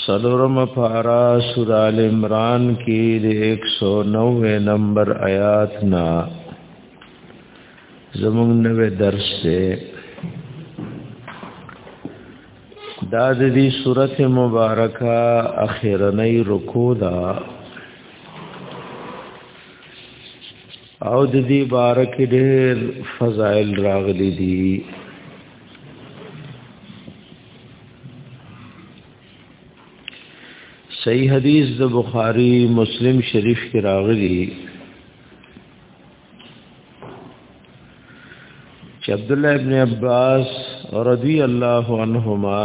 سلورم پارا سور آل عمران کی دی ایک سو نوے نمبر آیات نا زمون نوے درس سے داد دی صورت مبارکہ اخیرنی رکو دا او د دې بارک ډېر فضائل راغلي دي صحیح حدیث د بخاری مسلم شریف کې راغلی چې عبد الله ابن عباس رضی الله عنهما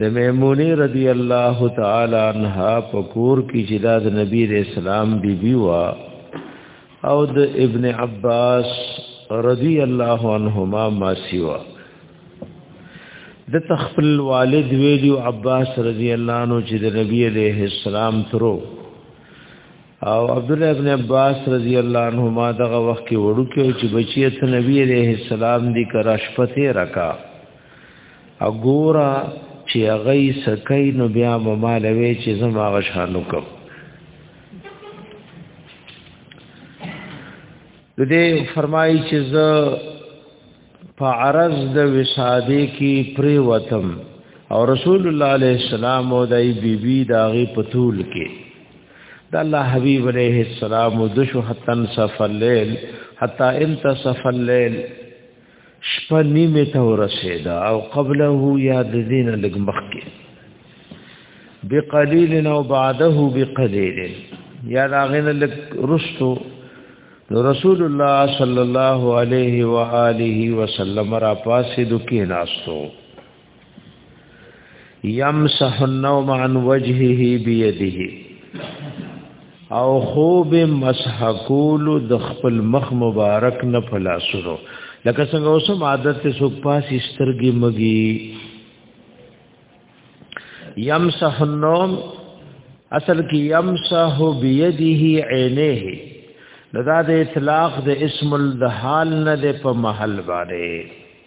د میمونی رضی الله تعالی عنها په کور کې چې دا د نبی رسول الله بیبي وا او د ابن عباس رضی الله عنهما ما سیوا د تخفل والد ویلو عباس رضی الله عنه چې د نبی علیہ السلام ترو او عبد الله ابن عباس رضی الله عنهما دغه وخت کې وړو کې چې بچی ته نبی علیہ السلام دی کرا شپته رکا اګورا چې هغه یې سکای نو بیا به ما لوي چې زما غشانو کوم د دې فرمایي چې زه په عرض د وساده کې پری وتم او رسول الله علیه السلام او دای بی بی داغه پتول کې د الله حبیب علیه السلام د شو حتن صف الليل حتا انتصف الليل شپه نیمه ته ورسېده او قبله یا د دین لګ مخکې بقلیل او بعده بقلیل یا دا غین لګ رستو رسول الله صلی الله علیه و آله وسلم را پاسې دکې ناستو یمسح النوم عن وجهه بيده او خوب مسح کول د خپل مخ مبارک نه پلاسرو لکه څنګه اوسم عادت ته سو پاس سترګي مګي یمسح النوم اصل کې یمسح بيده عینه لدا د اطلاق د اسم الحال نه په محل باندې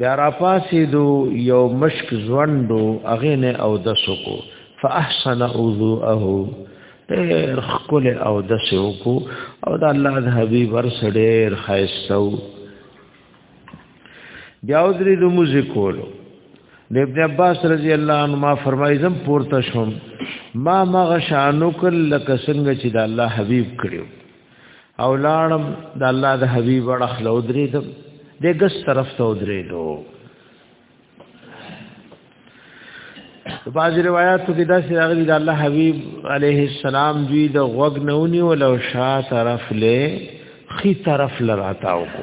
بیا را پاسې دو یو مشک ځوندو هغه نه او د سکو فاحسن وضوءه ډېر خپل او د سکو او د الله د حبيب ور سړېر خاصو بیا درې د موزیک کولو د ابن عباس رضی الله عنهما فرمایي زم پورته شوم ما مغه شانو کل لک څنګه چې د الله حبيب کړیو او لاړم د الله د حبيب اړخ له درې دم د ګس طرف ته درې دو بعض روایتو کې دا چې راغلي د الله حبيب عليه السلام دوی د غوګ نونی ولو شا طرف له خي طرف لراتاو کو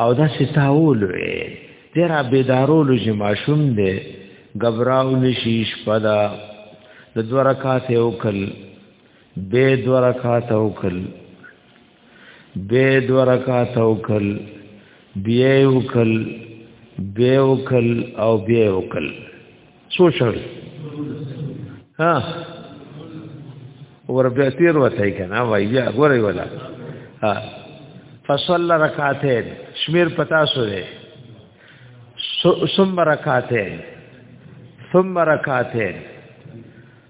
او دا ستاول وي تیرا بیدارول چې ماشوم دی غبراو نشي شپدا د دوه رکعات یو کل به دوه رکعات یو کل به دوه رکعات یو کل بیا یو کل بیا یو کل او بیا یو کل څو شړې ها ور بیا تیر وته کنه وایي غوري ولا ها فصلى رکعتين شمیر پتا سره ثم رکعتين ثم رکعتين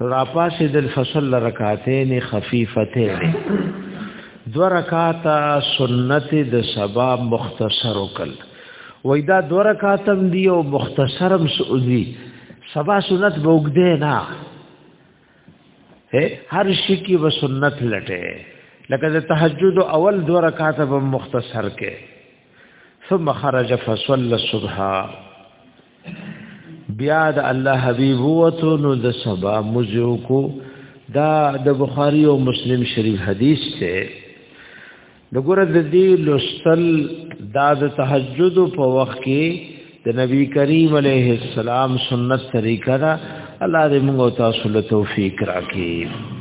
راپاسې د فصل رکعتین خفیفتین دو رکعات سنت د سبا مختصر وکړ وای دا دو رکعاتم دی او مختصرم سعودي سبا سنت بوګدې نه هر شي کې و سنت لټه لکه د تهجد اول دو رکعات به مختصر کې ثم خرج فصلى الصبح بیا د الله حبیب وته نو د سبا مزو کو دا د بخاری او مسلم شریف حدیث ته د ګره د دې لوستل دا د تهجد په وخت کې د نبی کریم علیه السلام سنت طریقه دا الله دې موږ تاسو له توفیق راکړي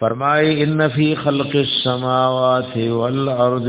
فرمای ان فی خلق السماوات والارض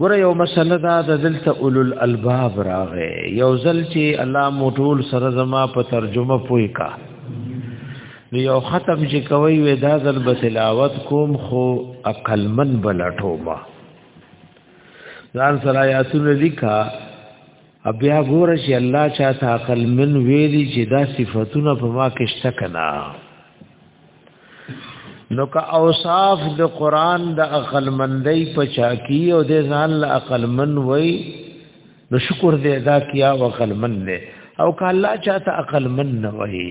ګوره یو مسله دا د دلته اولو الالباب راغې یو ځل چې الله موټول سره زما په ترجمه پوي کا نو یو ختم چې کوي وې دا ځل به تلاوت کوم خو عقل من بلټو ما ځان سره یاسونه لیکا بیا ګوره چې الله چاته عقل من ویلي چې دا صفاتونه په ما کې شته کنه نو که اوصاف د قران د عقل مندۍ په چا کی او د ځان له عقل من وای نو شکر دې ادا کیا او عقل من دې او که الله چاته عقل من نه وای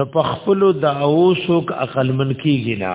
نو په خپل د اوسوک عقل من کیږي نه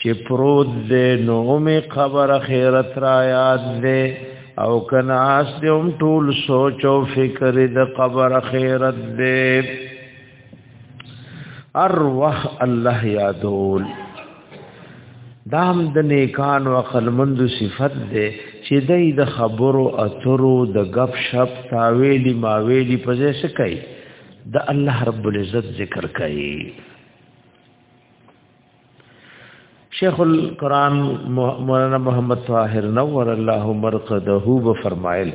چې پروت دې نو مې خبر خیرت را یاد دې او کناس دې هم ټول سوچ او فکر دې خبر خیرت دې اروح الله یادول دام د نیکان او خلمند صفت دې چې دې د خبرو اترو د غب شپ تاویلی ماویلی په ځای سکي د الله رب العزت ذکر کوي شیخ القرآن مولانا محمد طاهر نور الله مرقده به فرمایل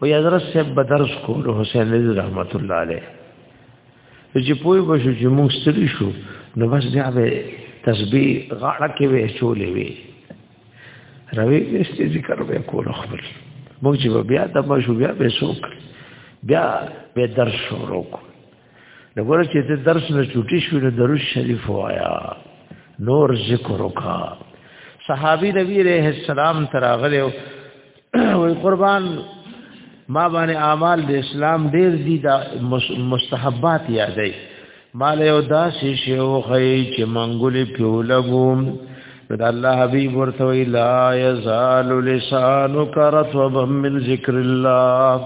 و حضرت صاحب بدرس کول حسین علی رحمت الله علیه چې پوی بشو چې موږ ستړي شو نو بس بیا به تسبیح غاړه کې وې چولې وې روي دې ذکر به کول خپل موږ چې بیا د بشو بیا به سوک بیا به درس شروع کو نو ګور چې ته درس نه چټي شو نو درود شریف وایا نور ذکر وکا صحابي نبی عليه السلام تراغله وي قربان ما باندې اعمال د اسلام ډېر دي دا مستحبات یادې مال یو داسې شی او خی چې منګولې پیولګوم نو د الله حبيب ورته وی لا یزال لسانک رطبا من ذکر الله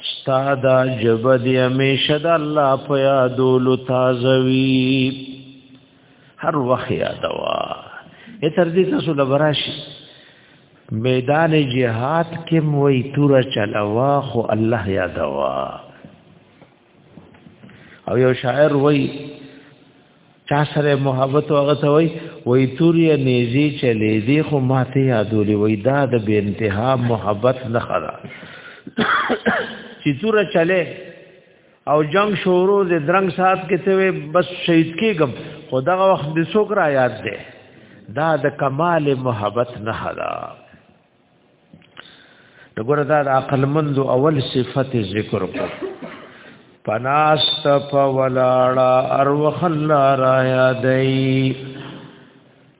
استاد جبد همیشه د الله په یادولو تازه وی هر وخت یادوا تر دې تاسو لبراشي میدان جهاد کې موي تور چلوا خو الله یادوا او یو شاعر وای چا سره محبت هغه ته وای وای توري نيزي چلې دي خو ماته یادولې وای دا د بے انتها محبت نه خلا چې تور چلې او جنگ شروع د درنګ سات کې ته بس شهید کېګم خدغه وخت د څوک را یاد ده دا د کمال محبت نه خلا دغه دا د عقل مند اول صفت ذکر کو پناست په ولاړه اروخ الله را یادای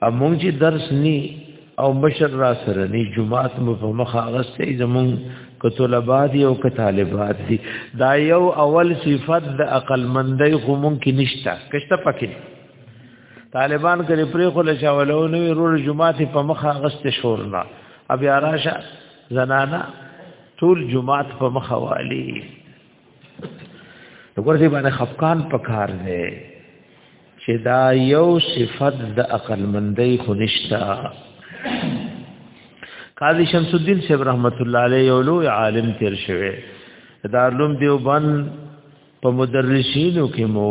امون چې درس ني او مشر را سره ني جمعات مو په مخ اغستې زمون که طلبات او که طالبات دي دا یو اول صفت د عقل مندۍ خو مونږ کې نشته کشته پکې طالبان کله پرې خو له شاولو نو رور جمعه په مخه غست شور نه ابي راشه زنانا ټول جمعه په مخه والی وګورئ باندې خفقان پکار دی چې دا یو صفت د عقل مندۍ خنشتا قاضی شمس الدین صاحب رحمت الله علیه یو لوی عالم تیر شوی دارلوم دیوبند په مدرسینو کې مو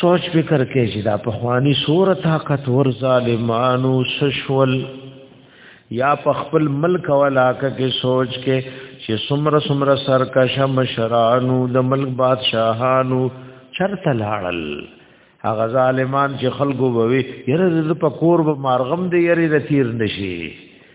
سوچ فکر کې چې دا په خواني سور طاقت ور ظالمانو سشول یا په خپل ملک ولا کې سوچ کې چې سمر سمر سرکش مشرانو د ملک بادشاہانو چرته لاړل هغه ظالمان چې خلکو بوي یره د پکور به مارغم دی یره د تیر نشي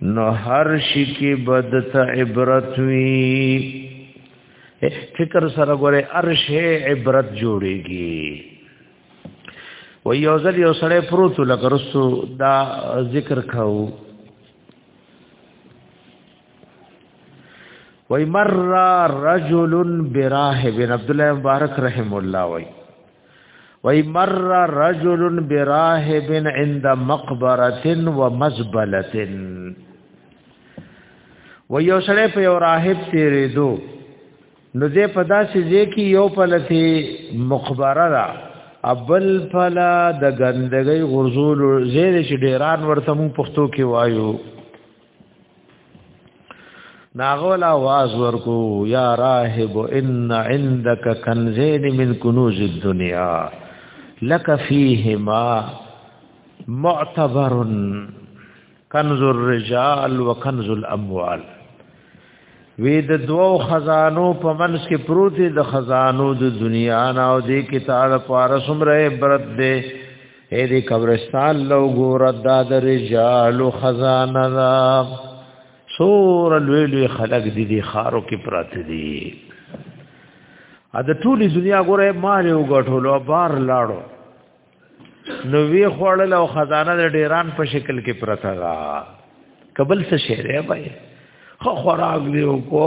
نو هر شي کې بد ته عبرت وي فکر سره غره ارش عبرت جوړيږي و یو ځل یو سړی پروت لکه رسو دا ذکر کاو وای مر رجل براه بن عبد الله مبارک رحم الله وای وای مر رجل براهب عند مقبره ومزبله و یو سره په یو راهب تیرې دو نو دې په داسې ځای کې یو پلتی مقبره را ابل فلا د ګندګي غرزول زیر چې ډیران ورته مو پښتو کې وایو ناغول आवाज ورکو یا راهب ان عندك كنزين من كنوز الدنيا لك فيهما معتبر كنز الرجال وكنز الاموال وی د دوو خزانو په منس کې پروت د خزانو د دنیا نه او د کتاب پارا سمره عبرت ده اې دې قبرستان لو ګور د رجال خزانه دا سور لوی لوی خلق دي دي خارو کې پراته دي ا د ټولي دنیا ګوره مال یو غټولو بار لاړو نو وی خوړل او خزانه د ډیران په شکل کې پراته دا قبل څه شهره وای خو خوراک دی او کو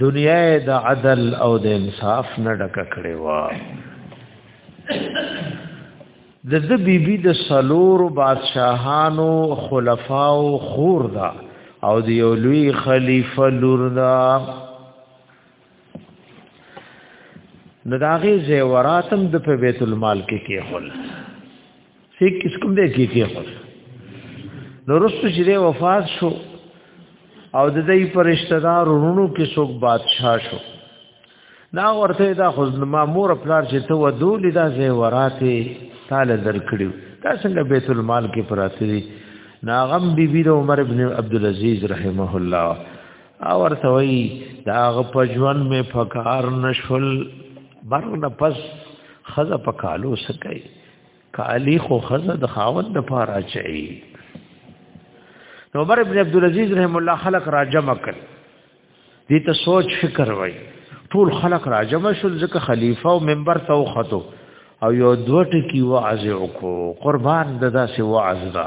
دنیا د عدل او د انصاف نه ډک کړي وا د د بیبي د سلور بادشاهانو خلفاو خور دا او د یو لوی خلیفہ لور دا نو داغه زیوراتم د په بیت المال کې کې خل سې کس کوم دې کې کې خو نو رسو چې دې وفات شو او د دې پر رشتہ دار ورونو کې څوک بادشاہ شو دا ورته دا خو ما مور پلار چې ته ودول دا زه وراته تعالی درکړو دا څنګه بیت المال کې پراته دي ناغم بی بی د عمر ابن عبد العزيز رحمه الله او ورته وی دا غ پجوان می فکار نشل برنه پس خزه پکالو سکای کالی خو خزه د خاوند د پاره چي عمر ابن عبد العزيز رحم الله خلق را جمع کړ دې ته سوچ فکر وای ټول خلق را جمع شول ځکه خلیفہ او منبر ته وختو او یو دوټ کی وعظ وکړو قربان ددا سی وعظ دا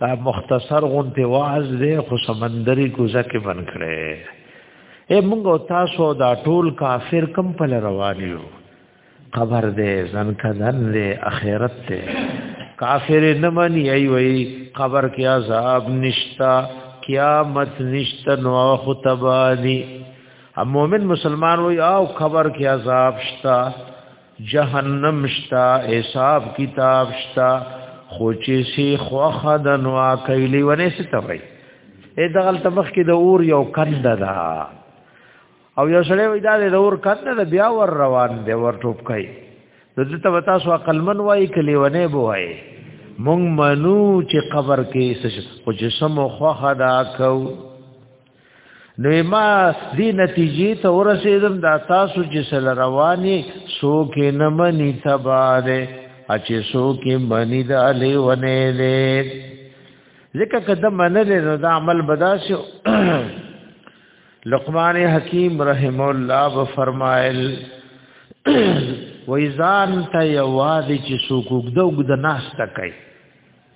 دا مختصر غونته واعظ دی خو سمندري کوزه کې بن کړي اے موږ تاسو دا ټول کافر کم په روان یو قبر دې ځن کدن دې اخرت دې کافر نه مني ای وای قبر کې عذاب نشتا قیامت نشتا نو خو تبانی ام مومن مسلمان وای او قبر کې عذاب شتا جهنم شتا حساب کتاب شتا خو چې سی خوخه د نوا کایلی ونه ستوي اې دغل تبخ کې د اور یو کند دا او یو سره وې دا د اور کند دا بیا ور روان دی ور ټوپ کوي د دې ته تاسو عقل من وای کلی ونه بو وای مونږ منو چې قبر کې څه خو جسم خوخه دا کو نو ما دې نتیجې ته ورسېدم دا تاسو چې سل رواني سو کې نه مني تباره اچې سو کې مني د علي ونه دې ځکه کده منل نو دا عمل بداسو لقمان حکیم رحم الله و فرمایل ویزان ته یوازې چې سوکوګدوګ د ناس تکای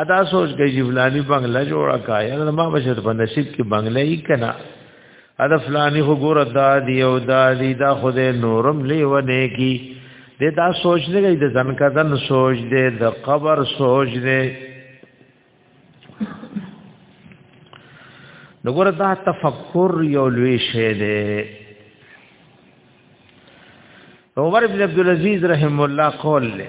ادا سوچ کې چې فلانی بنگله جوړه کا یا ما بشر په نصیب کې بنگله یې کنا ادا فلانی خو ګور دا دی او دا دی دا خو دې نورم لیونه کی دې دا سوچ نه گئی د ځن کا دن سوچ دې د قبر سوچ دې نګور دا تفکر یو لوی شی دی عمر ابن عبد العزيز رحم الله قول له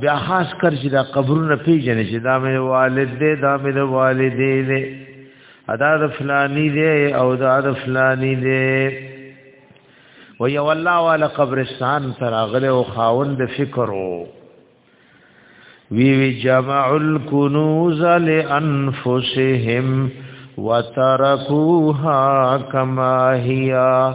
بیا خاص کر چې دا قبرونه پیژنې چې دا مې والد دی دا مې د والدې دی ادا د فلانی دی او دا د فلانی دی و یو الله والا قبرستان تر اغله او خاوند فکرو وی وی جمع الكنوز لانفسهم وترکوها کما هيا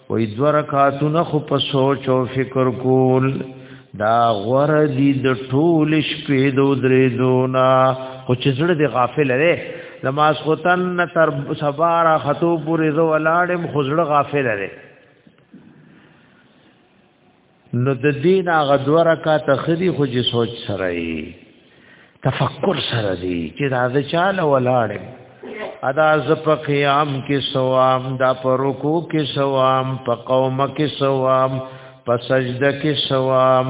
وې دو رکعاتونه خو په سوچ او فکر کول دا غور دي د ټول شپې دو درې دونا خو چې زړه دې غافل لري لماس خوتن تر سبارا خطو پورې زو لاړم خزړه غافل لري نو د دین هغه دوه رکعات خدي خو چې سوچ سره یې تفکر سره دی چې دا د چاله ولاړې ادا ز په قیام کې سوام دا په رکوع کې سوام په قوم کې سوام په سجده کې سوام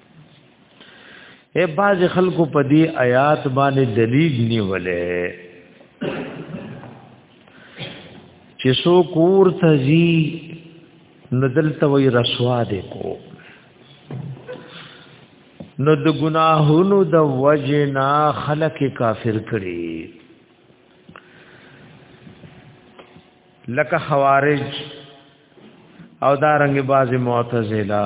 اے باز خلکو په دې آیات باندې دلیل نیولې چې سو کور تزي ندل توي رسوا دې کو نو د ګناهونو د وجنا خلق کافر کړي لکه خوارج او دارنګ باز معتزله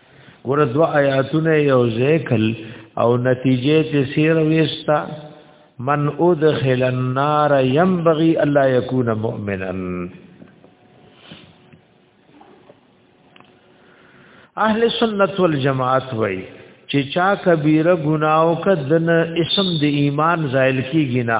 ګور دوا آیاتونه یو ذکل او نتیجه ته سیر وستا من ادخل النار ينبغي الا يكون مؤمنا اهل سنت والجماعت وای چې چا کبیره ګناو کدن اسم د ایمان زائل کیږي نه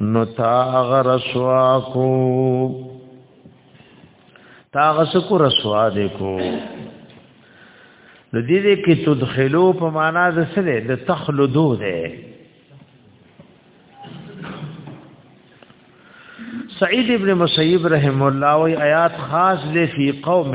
نو تا هغه رسوا کو تا هغه سکو رسوا دی کو نو دې دې کې تدخلو په معنا د څه ده د تخلدو ده سعید ابن مسیب رحم الله وی آیات خاص دې فی قوم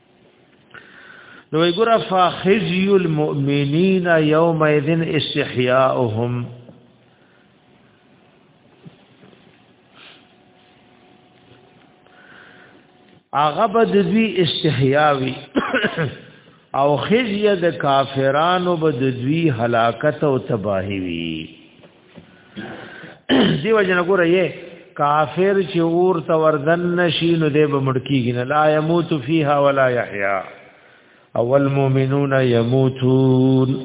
نو ګور فخزي المؤمنين يوم اذن استحياءهم هغه بد دوی استحیاوی او خزیه د کافرانو بد دوی هلاکت او تباہی وی دیو جن ګوره یې کافر چې اور ته وردن نشي نو دی به مړکیږي نه لا يموت فيها ولا يحيا اول مؤمنون يموتون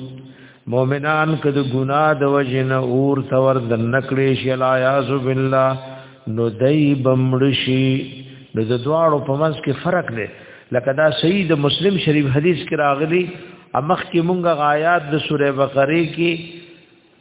مؤمنان کده ګناه د وجن اور ته وردن نکړي شي لا يعذ بالله نو دی بمړشي د دواړو په منځ کې فرق دی لکه دا سید مسلم شریف حدیث کې راغلی امخ کې مونږه غایات د سوره بقره کې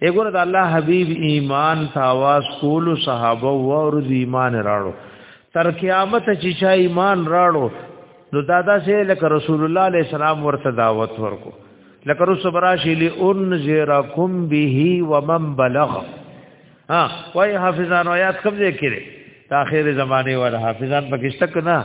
اګور د الله حبيب ایمان تاواز کول صحابه او ور ایمان راړو تر قیامت چې چا ایمان راړو نو دادا سه لکه رسول الله عليه السلام ورته دعوت ورکو لکه رسو براشی لی انذرکم به ومن بلغ ها وای حافظان آیات کوم ذکر تاخیر زمانه ور حافظان پکشتک نه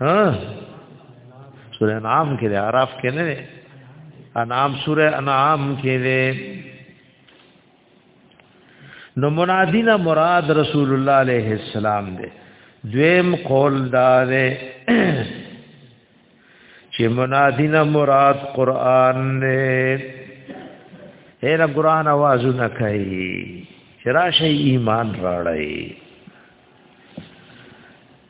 ها سورہ انعام کې دی عراف کې نه دی انعام سورہ انعام کې دی نو منادینا مراد رسول الله علیه السلام دی دویم قول دا دی چې منادینا مراد قران نه هر قران आवाज نه کوي چې راشه ایمان راړی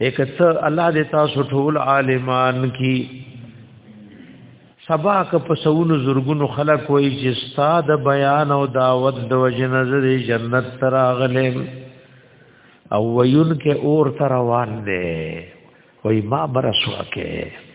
اکته الله دې تاسو ټول عالمان کی سبا که په سونو زورګونو خلک وای چې ستاد بیان او دعوت د وجه نظر جنت تراغلم او وین کې اور تروان دې وای ما برسوا کې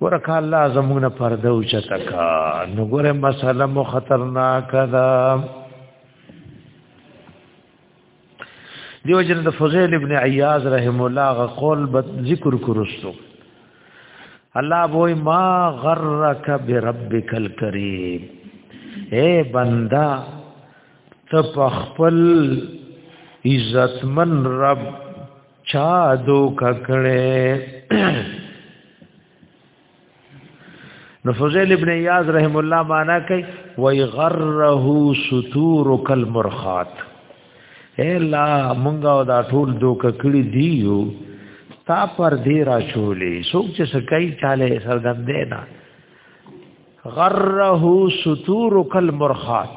ورکه الله زمونه پرده او چتکا نو ګوره مسله مو خطرناک ده دیو جن د فضیل ابن عیاض رحم الله غ قول بد ذکر کرستو الله وای ما غرک بربک الکریم اے بندا ته خپل عزتمن رب چا دو ککړې نو فضیل ابن یاز رحم الله معنا کوي وای غره ستور کل مرخات الا مونږه دا ټول دو ککړې دیو تا پر دی را چولې څوک چې سکای چاله سردم دینا غره ستور کل مرخات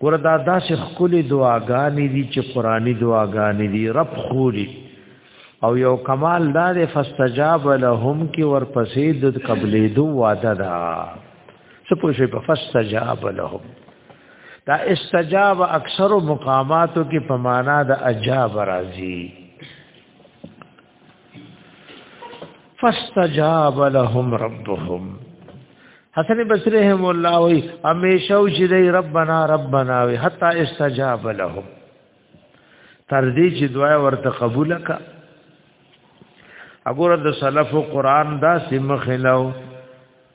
وردا داسې خولي دعاګانې دي چې قرآني دعاګانې دي رب خولي او یو کمال دا دی فاستجاب لهم کې ورپسې د قبلې دو وعده ده څه پوښي په فاستجاب لهم دا استجاب اکثر مقاماتو کې په معنا د اجاب راځي فاستجاب لهم ربهم حسن بصری هم الله وی همیشه او چې دی ربنا ربنا وی حتا استجاب لهم تر دې چې دعا ورته قبول کا اګوره د سلف قرآن دا سمخ لو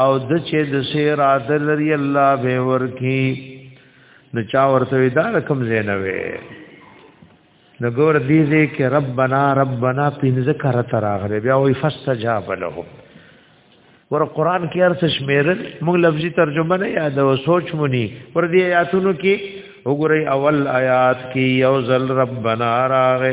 او د چې د سیر عادل لري الله به ورکی نو چا ورته دا رقم زینوي نو ګور دې دې کې ربنا ربنا پینځه کار تر اخره بیا وې فاستجاب له ور قران کې ارث شمیر موږ لفظي ترجمه نه یاد او سوچ مونی ور دې آیاتونو کې وګورئ اول آیات کې یو ذل ربنا راغه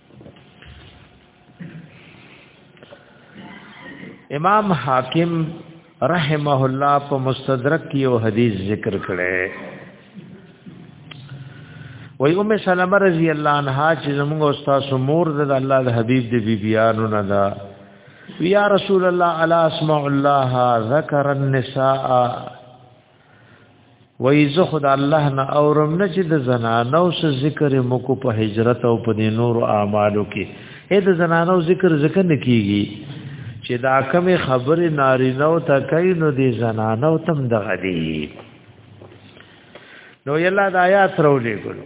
امام حاکم رحمه الله په مستدرک کې یو حدیث ذکر کړي وای ام سلمہ رضی الله عنها چې زموږ استاد مور د الله د حبیب د بیبیانو نه ده یا رسول الله الا اسمع الله ذکر النساء وای زه خدای الله نه اورم نه چې د زنانو سره ذکر مکو په هجرت او په نور اعمالو کې اې د زنانو ذکر ذکر نه کیږي چې دا کوم خبره نارینه او تکای نو د زنانو تم دغه دی نو یلا د آیات راولې ګلو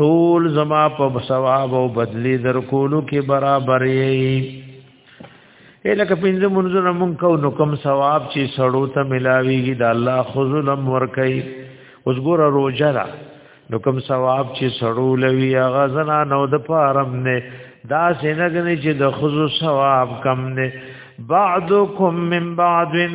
ټول زما په ثواب او بدلی در کولو کې برابر یې الکه پنځه منځونه مونږ کو نو کم ثواب چې سړو ته ملاويږي د الله خذلم ور کوي اوس ګوره روزه را نو کم ثواب چې سړو لوي هغه زنا نو د پارم نه دا سینګنه چې د خذو ثواب کم نه بعضکم من بعضن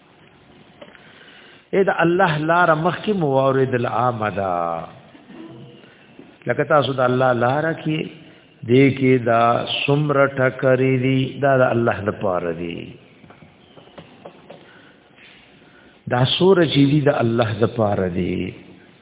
اې دا الله لار مخکې موارد العامدا لکه تاسو د الله لار کې دې کې دا سمر ټکرې دي دا د الله د پاره دي دا سور چې دي د الله د پاره دي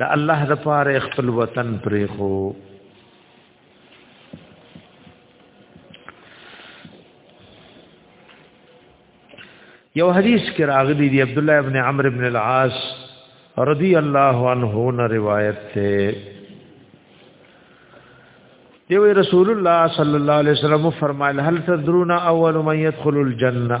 د الله د پاره خپل وطن پرې خو یو حدیث کې راغلی دی عبد الله ابن عمرو ابن العاص رضی الله عنه نه روایت ده دی وی رسول الله صلی الله علیه وسلم فرمایل هل تدرون اول من يدخل الجنه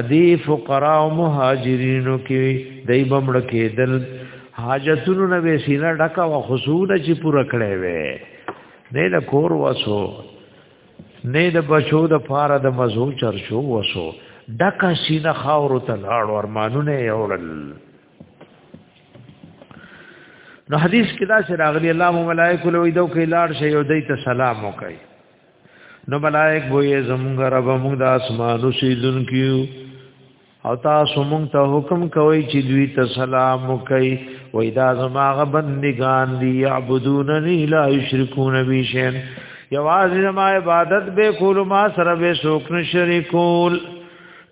ادي فقرا او مهاجرینو کې دای بمړ کېدل حاجتونو نه وسیله ډکا او خصونه چې پوره کړې وې نه د کور وسو نه د بچو د پاره د مزو چرشو وسو ډکا سینه خاور ته لاړ ارمانونه یوړل نو حدیث کې دا چې راغلی الله ملائکه له ویدو کې لاړ شي او دای ته سلام وکړي نو ملائک وو یې زمونږ رب موږ د اسمانو سیدون کیو او تاسو موږ ته حکم کوي چې دوی ته سلام وکړي وای دا زما غبندگان دی یعبدوننی لا یشرکون بی شین یوازې زما عبادت به کول ما سره به شوک نه شریکول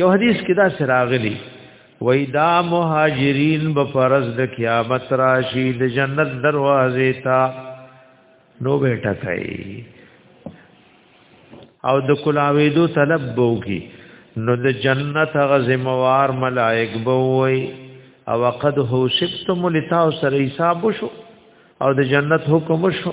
یو حدیث کې دا سراغلی وای دا مهاجرین به فرض د قیامت راشي د جنت دروازې ته نو به ټکای او د کلاوې دو طلب بوږي نو د جنت غ زموار ملائک بووي او قد هو شفتم لتاو سره حساب شو او د جنت حکم شو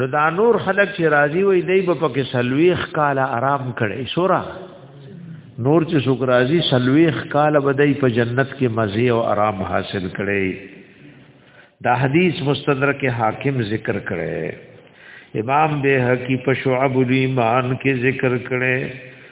نو دا نور خلک چې راضي وي دی په پکې سلويخ کال آرام کړي سورا نور چې څوک راضي سلويخ کال بدای په جنت کې مزه او آرام حاصل کړي دا حدیث مستدرک حاکم ذکر کړي امام بهقي په شعب الایمان کې ذکر کړي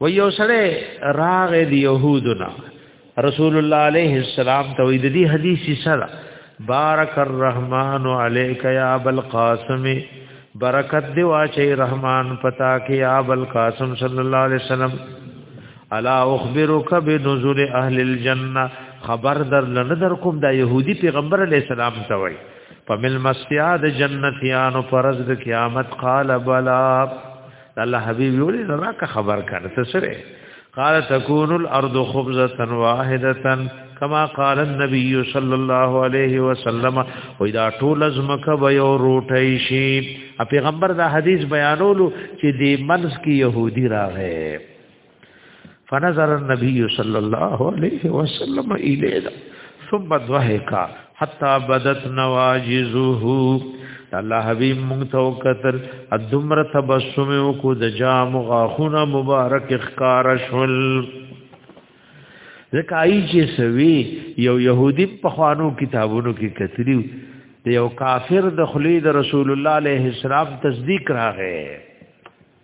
و یو سره راغ دی يهودنا رسول الله عليه السلام ته وی د دې حدیث سره بارک الرحمن علیک یا ابو القاسم برکت دی واچي رحمان پتا کې یا ابو القاسم صلی الله علیه وسلم الا اخبرک بنزول اهل الجنه خبر در لنه در کوم دا يهودي پیغمبر علی السلام ته وای په مل مسیاد جنتیانو پرز د قیامت قال بلا الله حبيب يولي زما کا خبر کړه ته سره قال تكون الارض خبزه واحده كما قال النبي صلى الله عليه وسلم واذا طول زمك بيو روټي شي پیغمبر دا حدیث بیانولو چې دی منس کې يهودي راغې فنظر النبي صلى الله عليه وسلم اليه ثم ضحك حتى بدت نواجزه الله حبيب مونتو کتر ادمر تبسم کو د جام غاخونه مبارک اخکار شول ځکه ای چې سوي یو يهودي په خوانو کتابونو کې کتلی دی یو کافر د خلی د رسول الله عليه السلام تصدیق راغې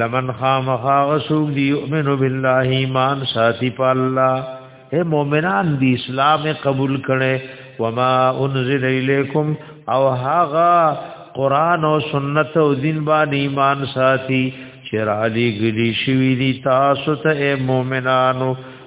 لمن خامخا غسوک دی یؤمن بالله ایمان ساتي په الله اے مؤمنان دی اسلام قبول کړي وما انزل الیکم او هغه قران او سنت او دین باندې ایمان ساتي چې را لګلی شوی دی تاسو ته اے مؤمنانو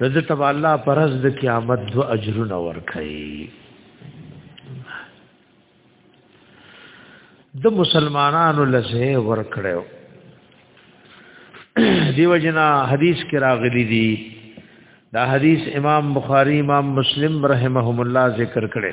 د دې تبع الله پرز د قیامت دو اجرونه ورکړي د مسلمانانو لسه ورکړو دیو جنا حدیث کې راغلي دي دا حدیث امام بخاری امام مسلم رحمهم الله ذکر کړي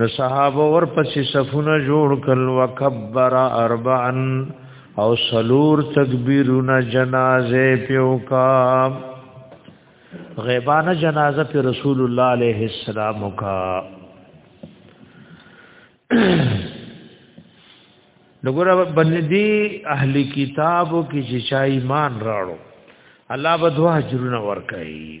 نو صحابه ور پسې صفونه جوړ کړ وکبر اربعا او سلور تکبیرونه جنازه پیوکا غیبانه جنازه په رسول الله علیه السلام کا لګور بندي اهلي کتابو کې چې چا ایمان راړو الله به دوه اجرونه ورکړي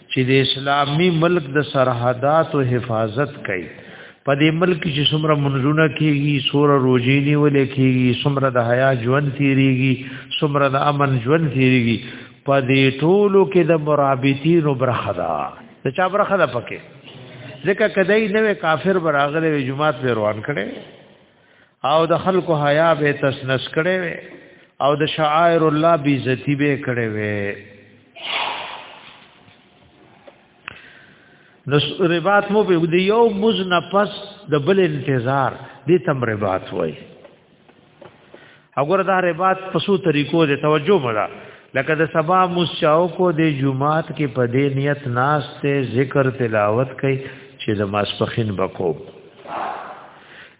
چې د اسلامي ملک د سرحداتو حفاظت کوي په دې ملک چې څومره منځونه کیږي سوره روزي نیول کیږي څومره د حیا ژوند تیریږي څومره د امن ژوند تیریږي په دې ټولو کې د مرابطینو برخه ده د چا برخه ده پکې ځکه کدی نوې کافر براغله جمعات به روان کړي او د خلکو حیا به تسنس کړي وي او د شعائر الله بی عزتی به کړي وي نو ربات مو په دې یو مز نه پس د بل انتظار دې تم ربات وای وګوره دا رباط په څو طریقو دې توجه وکړه لکه د سبا مسچاو کو د جمعات کې په دې نیت ناس ته ذکر تلاوت کوي چې د ماسپخین بکو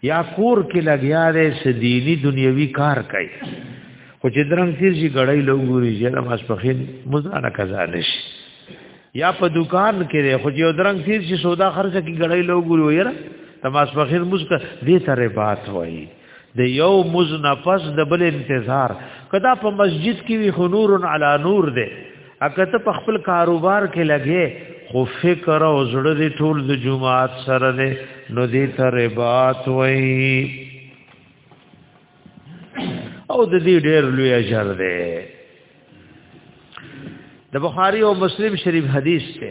یا کور کې لګیا دې سديني دنیوي کار کوي خو چې درنګ تیر شي غړی لوګوري چې د ماسپخین مزانه کزا نشي یا په دکان کې دی خو یو درنګ تیر شي سودا خرڅه کې غړی لوګوري ويره د ماسپخین مزکه دې ترې بات وایي د یو مز نفس د بل انتظار کدا په مسجد کې وی حنور علی نور دی اګه ته په خپل کاروبار کې لګې خو فکر او زړه دې ټول د جمعات سره دی نو دې ته ربات وای او د دې ډېر لوی اجر دی د بخاری او مسلم شریف حدیث ته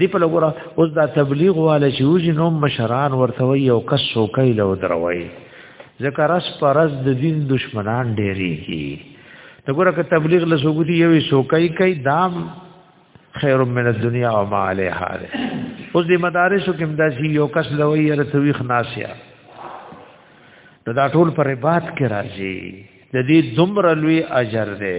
دې په لګورا اوس دا تبلیغ والا چې وځي نو مشران ورته وي او کس سو کوي لو دروي ذکر اس پرز د دین دشمنان ډېریږي ته ګوره که تبلیغ له سوګتی یوې سو کوي کوي دام خیر من الدنیا او ما علیها اوس دې مدارسو کې مداسي یو کس لوي یا تویخ ناسیا دا ټول پر عبادت کې راځي د دې دومره لوی اجر دی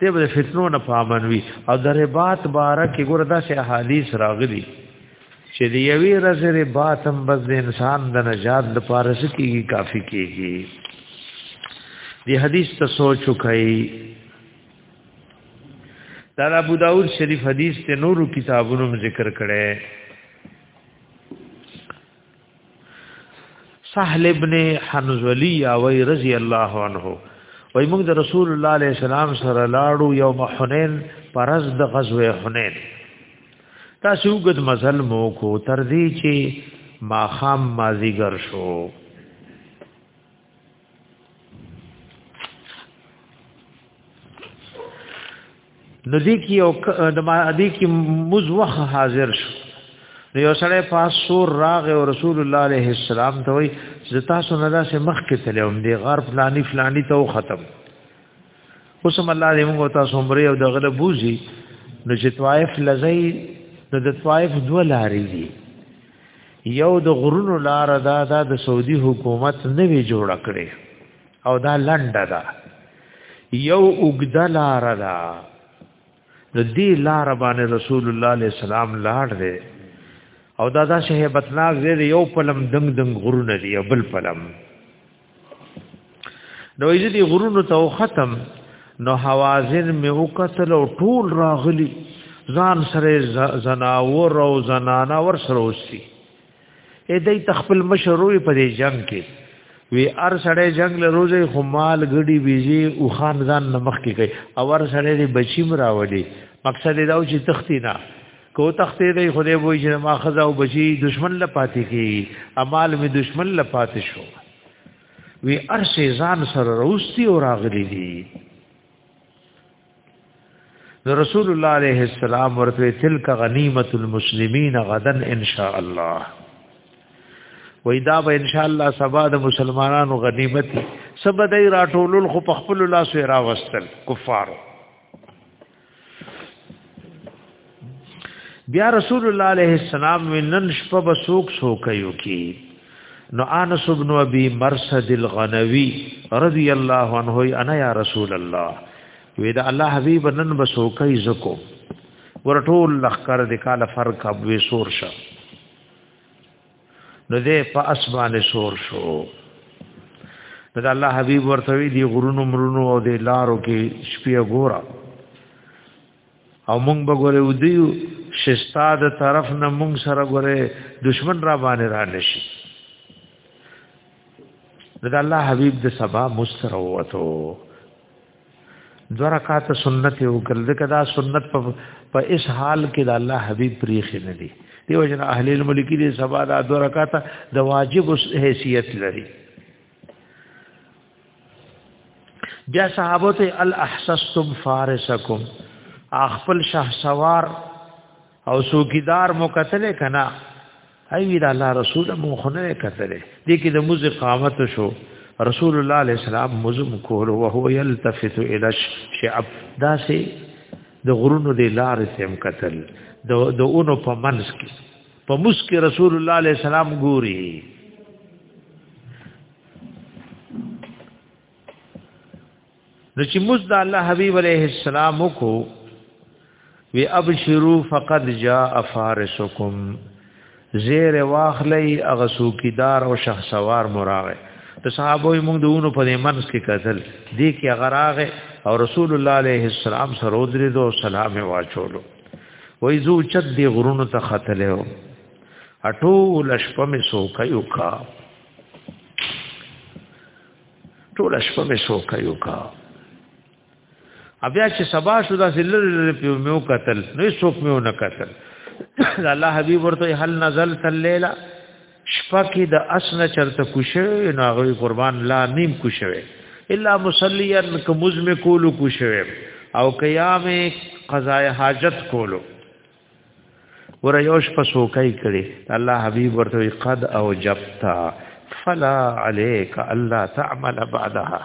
ته به فتنو نه پامن وي او د ربات باره کې ګوره دا شی احادیث راغلي چې د یوې ورځې ربات هم بس د انسان د نجات د پاره کېږي کافی کېږي دی حدیث ته سوچ وکړئ دا ابو داود شریف حدیث ته نورو کتابونو ذکر کړي سهل ابن حنزلی اوی رضی الله عنه وای موږ د رسول الله علیه السلام سره لاړو یوم حنین پرز د غزوه حنین تاسو وګد مزل مو کو تر دې چې ما خام مازیګر شو نو دې کې او د ما دې کې موز وخت حاضر شو نو یو سړی پاس سور راغ او رسول الله عليه السلام ته وي زتا سو نه داسې مخ کې تلوم دې غر فلاني فلاني ته ختم اوسم الله دې موږ تاسو عمرې او د غله بوزي نو چې طائف لزی نو د طائف دوه لارې دي یو د غرونو لار دا دا د سعودي حکومت نه وی جوړ کړي او دا لنډه ده یو وګد لار ده د دې لار باندې رسول الله علیه السلام لاړ دی او دا دا شهبتناک دی یو پلم دنګ دنګ غرونه دی بل پلم نو یې دې غرونو ته ختم نو حوازن می وکتل او ټول راغلی ځان سره زناور او زنانا ور سره وسی اې دې تخپل مشروع په دې جنگ کې وی ار سړې جنگ له روزې خمال غړي بيزي او خان ځان نمخ کې کوي او ار سړې بچیم راوړي مقصد دا و چې تختی نه کو تختې دی خدای وای چې ما خزا او بچی دشمن له پاتې کی امال می دشمن له پاتې شو وی ارشه ځان سره روستي او راغلي دي رسول الله عليه السلام ورته تلک غنیمت المسلمین غدا ان شاء الله وای دا به ان شاء الله سبا د مسلمانانو غنیمت سبا دای راټولول خو په خپل لاس را وستل کفارو بیا رسول الله علیه السلام وینن شپه به سوک سوکیو کی نو انس ابن ابي مرصد الغنوي رضی الله عنه انا یا رسول الله وی دا الله حبیب نن به سوکای زکو ورټول لخر د کال فرق ابو سور شه نو دې په اسمان شور شو نو دا الله حبيب ورته وی دی غرونو مرونو او دې لارو کې شپې ګورا او مونږ به ګوره ودیو شستا د طرف نه مونږ سره ګوره دشمن را باندې را نشي دا الله حبيب د سبا مستر وته دو رکعات سنت یو کړل ځکه دا سنت په په اس حال کې د الله حبیب پریخي نه دي دی وجه نه اهل علم لیکي دي سبا دا دو رکعات د واجب حیثیت لري بیا صحابه ته الاحسستم فارسکم اخفل شاه سوار او سوکیدار مقتل کنا ایوی دا الله رسول مو خونه کتلې دې کې د موز قامت شو رسول الله علیه السلام مزم کول او هو یلتفت الی الشعب دا سي د غرونو د لار سم قتل د د اونو په منس کې په مسک رسول الله علیه السلام ګوري نو چې موږ د الله حبيب عليه السلام کو وی ابشرو فقد جاء فارسکم زیر واخلی اغه سوکیدار او شخص سوار مراغه ته صحابه موږ دونو په منځ کې قتل دی کې غراغه او رسول الله عليه السلام سره درې دو سلام واچولو وای زو چد دی غرونو ته ختلو اټو لشپم سو کيو کا ټول شپه مې شو کوي کا بیا چې سبا شو دا سلر په میو قتل نو څوک میو نه قتل الله حبیب ورته هل نزل تلیلا شپه کې د اسنه چرته کوشه نه غوي قربان لا نیم کوشه الا مصلیا کمز می کولو کوشه او قیام قضای حاجت کولو ور یو شپه سوکای کړي الله حبیب ورته قد او جبتا فلا عليك الله تعمل بعدها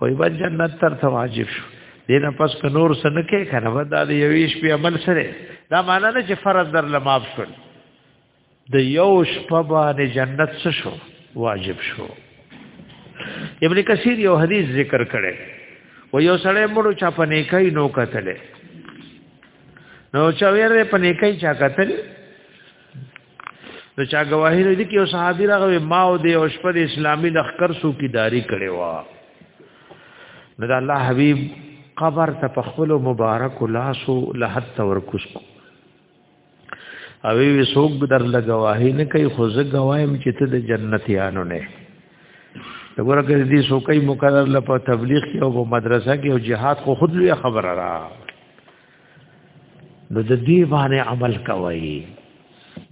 وای به جنت تر تواجب شو دینه پس که نور سن کې کنه ودا د یویش په عمل سره دا معنا نه چې فرض در لماب شول د یو شپه باندې جنت څه شو واجب شو ابن کثیر یو حدیث ذکر کړي و یو سړی مړو چا پنې کوي نو کتلې نو چا ویره پنې کوي چا کتلې نو چا گواهی لري کې یو صحابي راغی ما او د یو شپه د اسلامي لخر سو کی داری کړي وا نو د الله حبیب قبر ته په خپل مبارک لاسو لحد تور کوس کو او وی سوق در لګواهی نه کوي خو زه گوایم چې ته د جنتیانو نه وګوره کې دې سوقي مقرر ل په تبلیغ کې او په مدرسه کې او جهاد خو خود لوی خبره را نو د دې باندې عمل کوي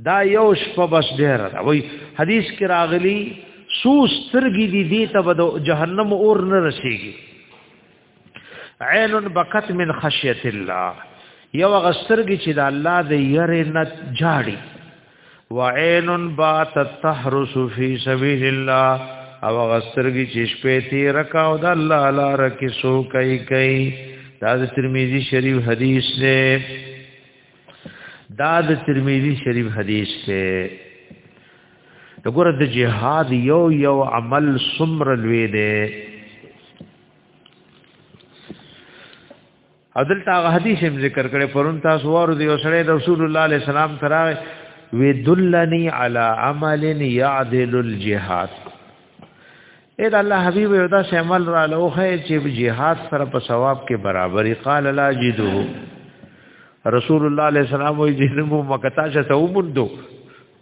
دا یو شپه بس ډیر دا وای حدیث کې راغلی سو سترګې دي دې ته د جهنم اور نه رسیږي عین بکت من خشیت الله یو غسترګي چې د الله د یری نه جاړي وعین بات تحرس فی سبیل الله او غسترګي چې شپې تی رکاو د الله لار کې سو کوي کوي دا د ترمذی شریف حدیث دی دا د ترمذی شریف حدیث دی وګوره د جهاد یو یو عمل سمر لوی دی عدل تا حدیث هم ذکر کړي پرون تاسو ورو دی وسړی رسول الله علیه السلام تراغ وی دلنی علی عمل یعدل الجهاد اې دا الله حبیب یو دا شمل را لوخه چې جهاد سره په ثواب کې برابرۍ قال لا جدو رسول الله علیه السلام وی جنمو مکتا شه سومندو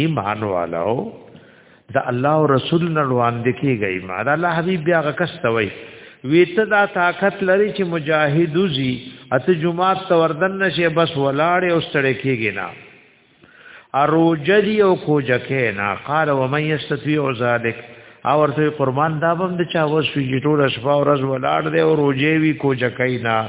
ایمان والو دا الله او رسول نه روان دي کیږي ما دا الله حبیب بیا غکستوي ویته دا طاقت لري چې مجاهد وزي اته جمعات توردن نشي بس ولاړې او ستړې کیږي نه اروجدی او کوجکه نه قال ومن یستطيع ذلک او ورته قربان دا بم د چا وسوي چې ټول شپه او ورځ ولاړ دی او روجې وی کوجکه نه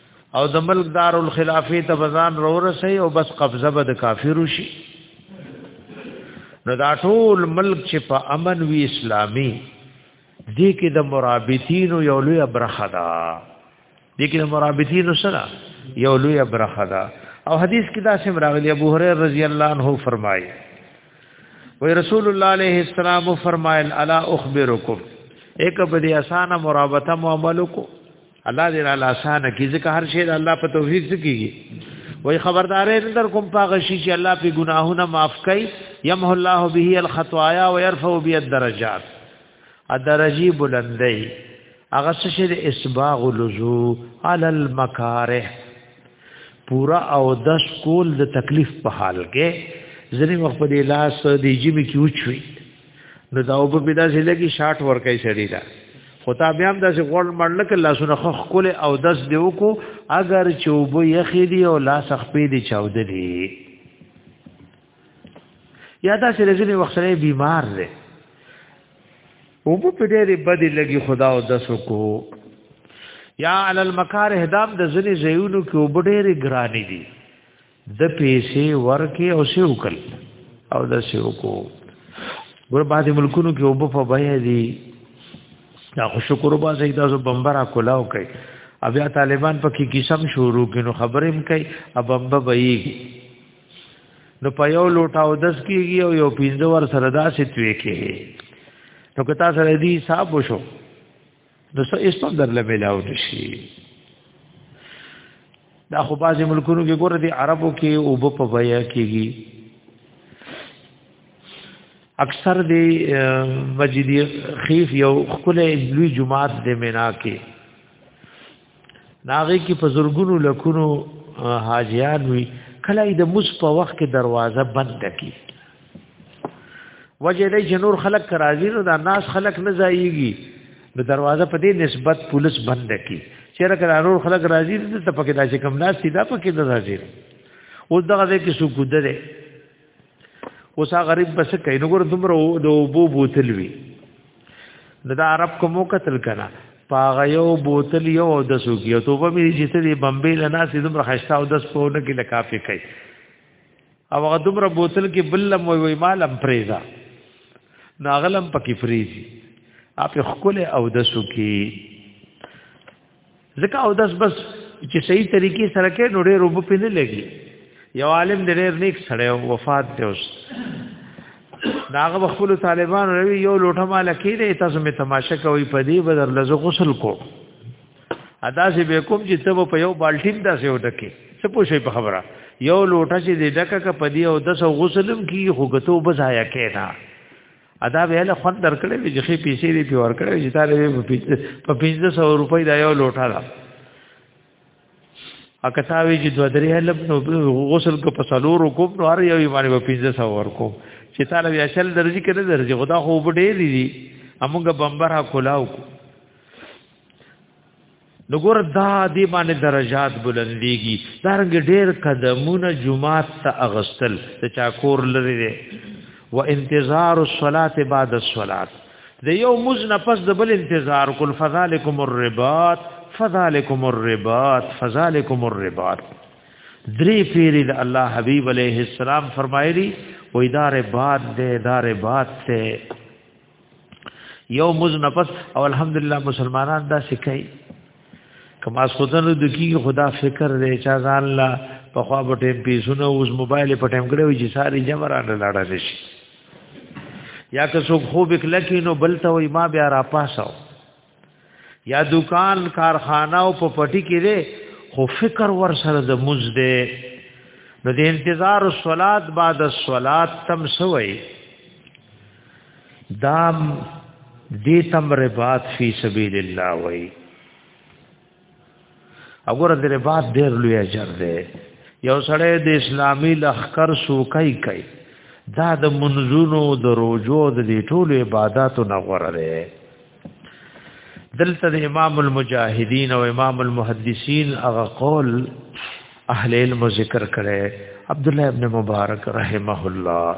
او د ملک دار الخلافه ته بزان رو رسي او بس قبضه به د کافرو شي نو دا ټول ملک چې په امن وی اسلامي دې کې د مرابطینو یو لوی برخه ده دې کې د مرابطینو سره یو لوی برخه ده او حدیث کې دا سم راغلی ابو هريره رضی الله عنه فرمایي وی رسول الله علیه السلام فرمایل الا اخبرکم ایک بدی اسانه مرابطه معاملو کو الله دې را لاسانه کی ځکه هر شی الله په توفیق کیږي وای خبردارې در کوم پاغه شي چې الله په ګناهونه معاف کوي يمه الله به الخطايا ويرفع به الدرجات الدرجي بلندي هغه شي د اسباغ لزو على المكاره پورا او دس کول د تکلیف په حال کې ځنې وخت په لاس دی جیب کې وچوي نو دا او په داسې لګي شاټ ور کوي سړی دا خو تا بیا هم داسې غوړ مړ نه کړ لاسونه خخ کول او دس دی وکړو اگر چې وبو یخې دی او لاس خپې دی چاود دی یا داسې لګي وخت سره بیمار دی وبو په ډېرې بدې لګي خدا او دس وکړو یا علی المکاره دام د ځنې زیونو کې وبډېرې ګرانې دي د پیسې ورکې او سی وکل او د سی وکو ور باندې ملکونو کې وب په بیا دي دا خو شکر وبا زه دا زو بمبرا کولاو کوي بیا طالبان په کې قسم شروع کینو خبرې هم کوي ابمب بېږي نو په یو لوټاو دس کېږي او یو پینځه ور سره داسې توې کې نو که تاسو ردی صاحب وشو نو څه ایستو در لملاو نشي دا خو باز ملکونو کې ګوره دي عربو کې او په پویا کېږي اکثر دی مسجد خیف یو خپل لوی جماعت د مینا کې ناغي کې په زورګونو لکونو حاجیان وي کله د مس په وخت کې دروازه بند کی وجه دې چې نور خلک کرازي نو دا ناس خلک نه ځایږي د دروازه په دې نسبت پولیس بند کی چیرې کله نور خلک راځي ته پکې دا چې کم ناس دي دا پکې نه راځي اوس دغه دې کې سکوت ده اوس هغه غریب بس کین وګور دومره د وبو بوتل وی د عرب کومو قتل کنا پاغه یو بوتل یو د سوګي او توبه مې چې ته د بمبې له ناس دومره خشتا او د سپونه کې لکافي کوي او هغه دومره بوتل کې بلم وي وي مالم پریزا ناغلم پکې فریزي اپ خپل او د سوګي ځکه او داس بس چې صحیح طریقې سره کې نو ډېر وب پینې لګي یو عالم ډېر نیک سره وفات دی اوس داغه خپل طالبان روي یو لوټه مال کې دی تاسو می تماشه کوي په دې بدر لزو غسل کو ادا سي به کوم چې ته په یو بالټین داسې وټکې څه پوښي په خبره یو لوټه چې دې ډکه ک پدی او د سو غسلم کی خوګتو بزایا کینا ادا به له خود درکړې وي چې پیسې دې په ورکړې وي چې تا دې په 1500 روپۍ دا یو لوټه ده اکتاوی چې دوه درې هلب نو غسل کو په سلور کو نو هر یو باندې په 1500 ورکو چې تعالی بیا شل درځي کنه درځي خدا خو وبډې دي امونګه بمبر ها کولاو کو نو ګور دا دې باندې درجات بلندېږي دا رنګ ډېر قدمونه جمعات ته اغستل ته چا کور لري دي و انتظار الصلاه بعد الصلاه د یو مز نه پس د بل انتظار کول فذالکم الرباط فذالکم الرباط فذالکم الرباط درې پیری د الله حبیب علیه السلام فرمایلی و اداره باد دې اداره باد ته یو مز نفس او الحمدلله مسلمانان دا سکي کما سودن د کی خدا فکر دی چا ځان لا په خوا په ټیم پیسونه اوس موبایل په ټیم کړو چې ساری جمع را نه لاړه شي یا که څوک خوب کلکی نو بل ته وای ما بیا را پاساو یا دکان کارخانه او په پټی کې دی خو فکر ور سره د مز دی نو د انتظار الصلات بعد الصلات تم سوی دام دې تم ربات فی سبیل الله وای وګوره د رباط ډېر لوی اجر دی یو سړی د اسلامي لخر سوکای کوي دا د منځونو د روزو د دې ټولو عبادتو نه غوړه دی دلته د امام المجاهدین او امام المحدثین هغه قول اهل علم ذکر کړي عبد الله ابن مبارک رحمه الله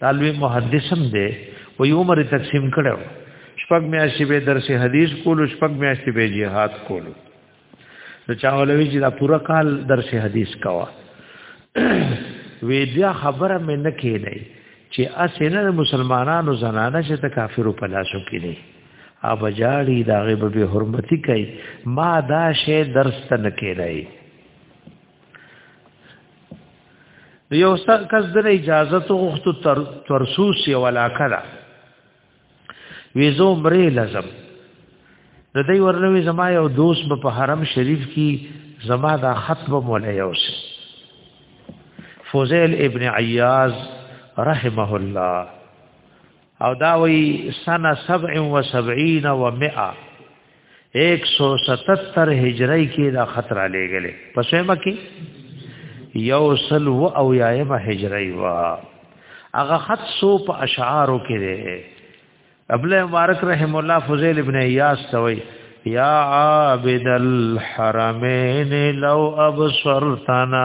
تعالی محدثم دی وی عمر تقسیم کړو شپږ میاشتې به درس حدیث کولو شپږ میاشتې به jihad کولو نو چا ولوي چې دا پورا کال درس حدیث کوا وی دا خبره مې نه کېدای چې اسنه مسلمانانو زنانه چې ته کافرو په لاسو کې دي ابجاړي دا غیب به حرمتي کوي ما دا شی درس ته نه کېدای یو کس د اجازه تو غوښتو تر ترسوس یو علاقه ده ویزو مرې لازم د دې ورلوي زما یو دوست په حرم شریف کې زما دا خط به مولا یو شي فوزیل ابن عیاض رحمه الله او دا وی سنه 77 و 100 177 هجری کې دا خطر لګلې پس یې مکی یو سل و او یایمه هجری وا هغه خط سو په اشعارو کې دی ابل مبارک رحم الله فضیل ابن ایاس توي یا عابد الحرمین لو ابصرتنا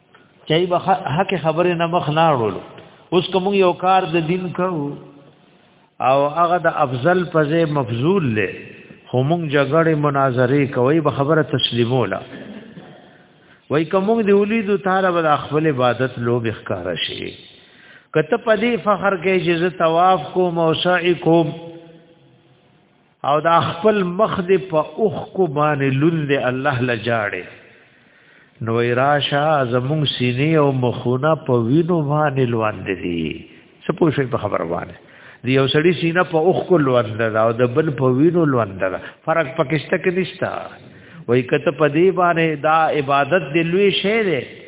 چای به حق خبره نه مخ نه وړول اوس کوم یو کار د دین کو او هغه د افضل فزه مفضول له همون جګړه مناظره کوي به خبره تسلیموله وای کوم دی ولید تعالی ول خپل عبادت لو بخکار شي کته پدی فخر کې چې طواف کوم او سعی کوم او دا خپل مخ دې په اوخ کو باندې لوند الله لجاړې نو راشه زمون سینې او مخونه په وینو باندې لوند دي څه پوښې په خبر باندې دی یو سړی سینه په اوخ کو لوند ده او د بل په وینو لوند ده فرق پکشته کې نشتا وای کته په دې باندې دا عبادت دی لوی شی دی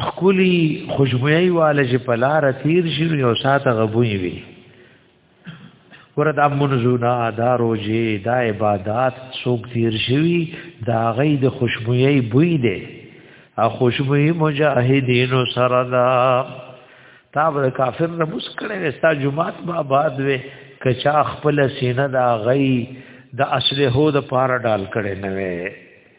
خکلی خوشبوئی والا چې په لار تیر شي یو ساعت غبوي وي وردا منزونه ادا روزي دا عبادت څوک تیر شي دا غي د خوشبوئی بوی دی ا خوشبوئی مجاهدینو سره دا تا به کافر نه مسکړې وستا جمعات با آباد وې کچا خپل سینه دا غي د اصله هو د پار ډال کړي نه وې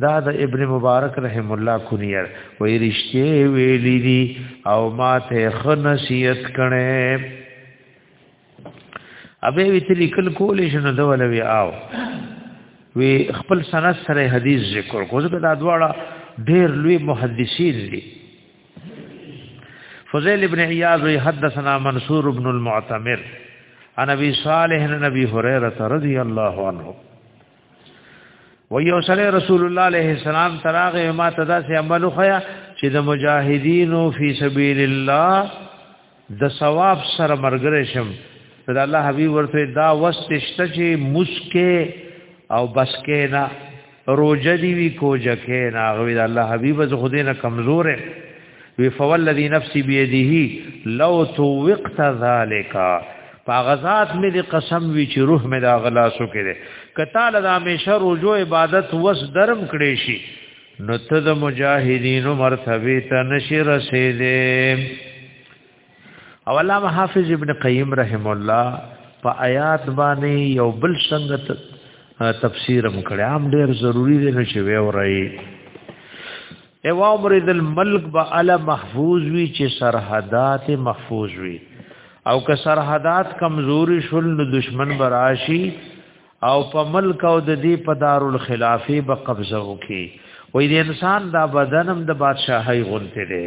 دا د ابن مبارک رحم الله کونیر وی رشته ویلی دی او ما ته خنسیت کړي ابه وی تل کل کول شنو دا ولوي آو وی خپل سند سره حدیث ذکر کو زګه دا دواړه ډیر لوی محدثین دي فضیل ابن عیاض وی حدثنا منصور ابن المعتمر عن ابي صالح عن ابي هريره رضي الله عنه و یو سره رسول الله علیه السلام تراغه ما تدا سه عمل خیا چې د مجاهدینو فی سبیل الله د ثواب سره مرګره شم د الله حبیب ورته دا وستشته چې مسکه او بسکه نه روجه دی وی کوجه کې نه غوی د الله حبیب زه خدای نه کمزور وی فوالذی نفسی بیده لو توقت ذالک فغزات می دی قسم وی چې روح می دا غلا سو کړي کتا لدا همیشه رجوع عبادت وس درم کړي شي نو ته د مجاهدینو مرتبه ته نشي رسیدې او علامه حافظ ابن قیم رحم الله په آیات باندې یو بل څنګه تفسیر هم کړی هم ډیر ضروری دی نو چې وی ورای ای وا عمر دل ملک با علی محفوظ وی چې سرحدات محفوظ وی او که سرحدات کمزوري شول نو دشمن براشي او په ملک او د دې په دارل خلافي به قبضه وکي وې د انسان دا بدنم د بادشاہي غونته دی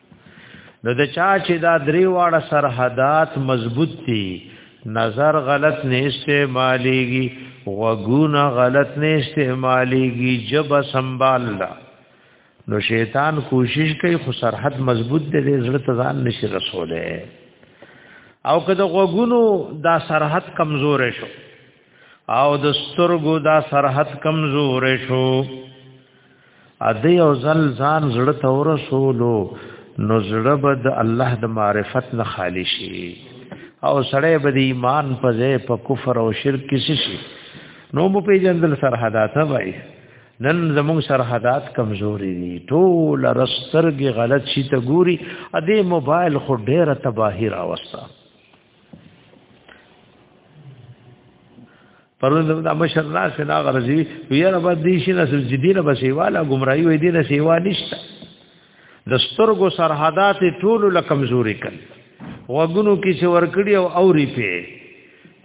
نو د چا چې دا درې واړه سرحدات مضبوط دي نظر غلط نه استعماليږي وګونه غلط نه استعماليږي جب سنبال لا نو شیطان کوشش کوي خو سرحد مضبوط دي زړه ته ځان نشي رسوله او کله وګونو دا سرحد کمزور شو او د سترګو دا سرحد کمزور شو ا دې او ځل ځان زړه ته ورسولو نو زړه بد الله د معرفت نه خالی شي او سړی بد ایمان په ځای په کفر او شرک کې شي نو مو په جندل سرحدات وای نن زموږ سرحدات کمزوري دي ټول رسترګي غلط شي ته ګوري ا دې موبایل خو ډېره تباہی راوسته پرون زموږ د مشر ناس نه غرضی ویره به دې شي نه سجدي نه بسېواله گمراهي وې دې نه سیوا نشته د سترګو سرحدات ټول له کمزوري کړ غوګونو کې چې ورکړي او اوري په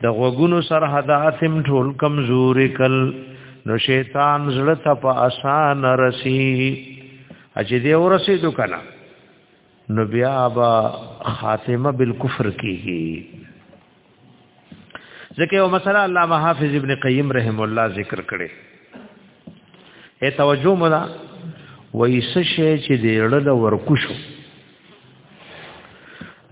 د غوګونو سرحدات هم ټول کمزوري کړ نو شیطان زړه ته په اسان رسی اجه دې ورسې دکنا نو بیا با خاتمه بالکفر کیږي ځکه یو مسله علامه حافظ ابن قیم رحم الله ذکر کړي اے توجه مولا وایس شی چې د اړل ورکوشو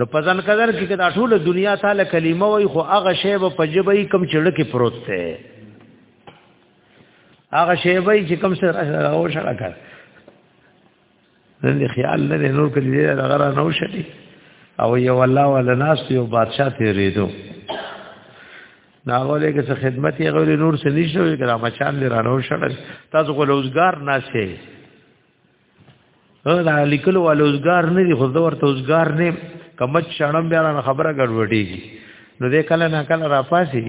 نو پزن قدر کې دا ټول دنیا تعالی کلمه وای خو هغه شی په پجبې کم چړ کې پروت دی هغه شی وای چې کم سره راو شړه کړ نن خیال لري نور کلی دی هغه را نو شدي او یو الله ولا ناس یو بادشاہ تیرېدو ناغولې کې څه خدمت یې غوړي نور څه نشته وي کرا مچان لري رانو شړل تاسو کو لوزګار ناشې دا لیکلو ول اوسګار نه دي خو دا ورته اوسګار نه کمچ شړم بیا خبره ګډوډيږي نو دې کله نه کله را پاسي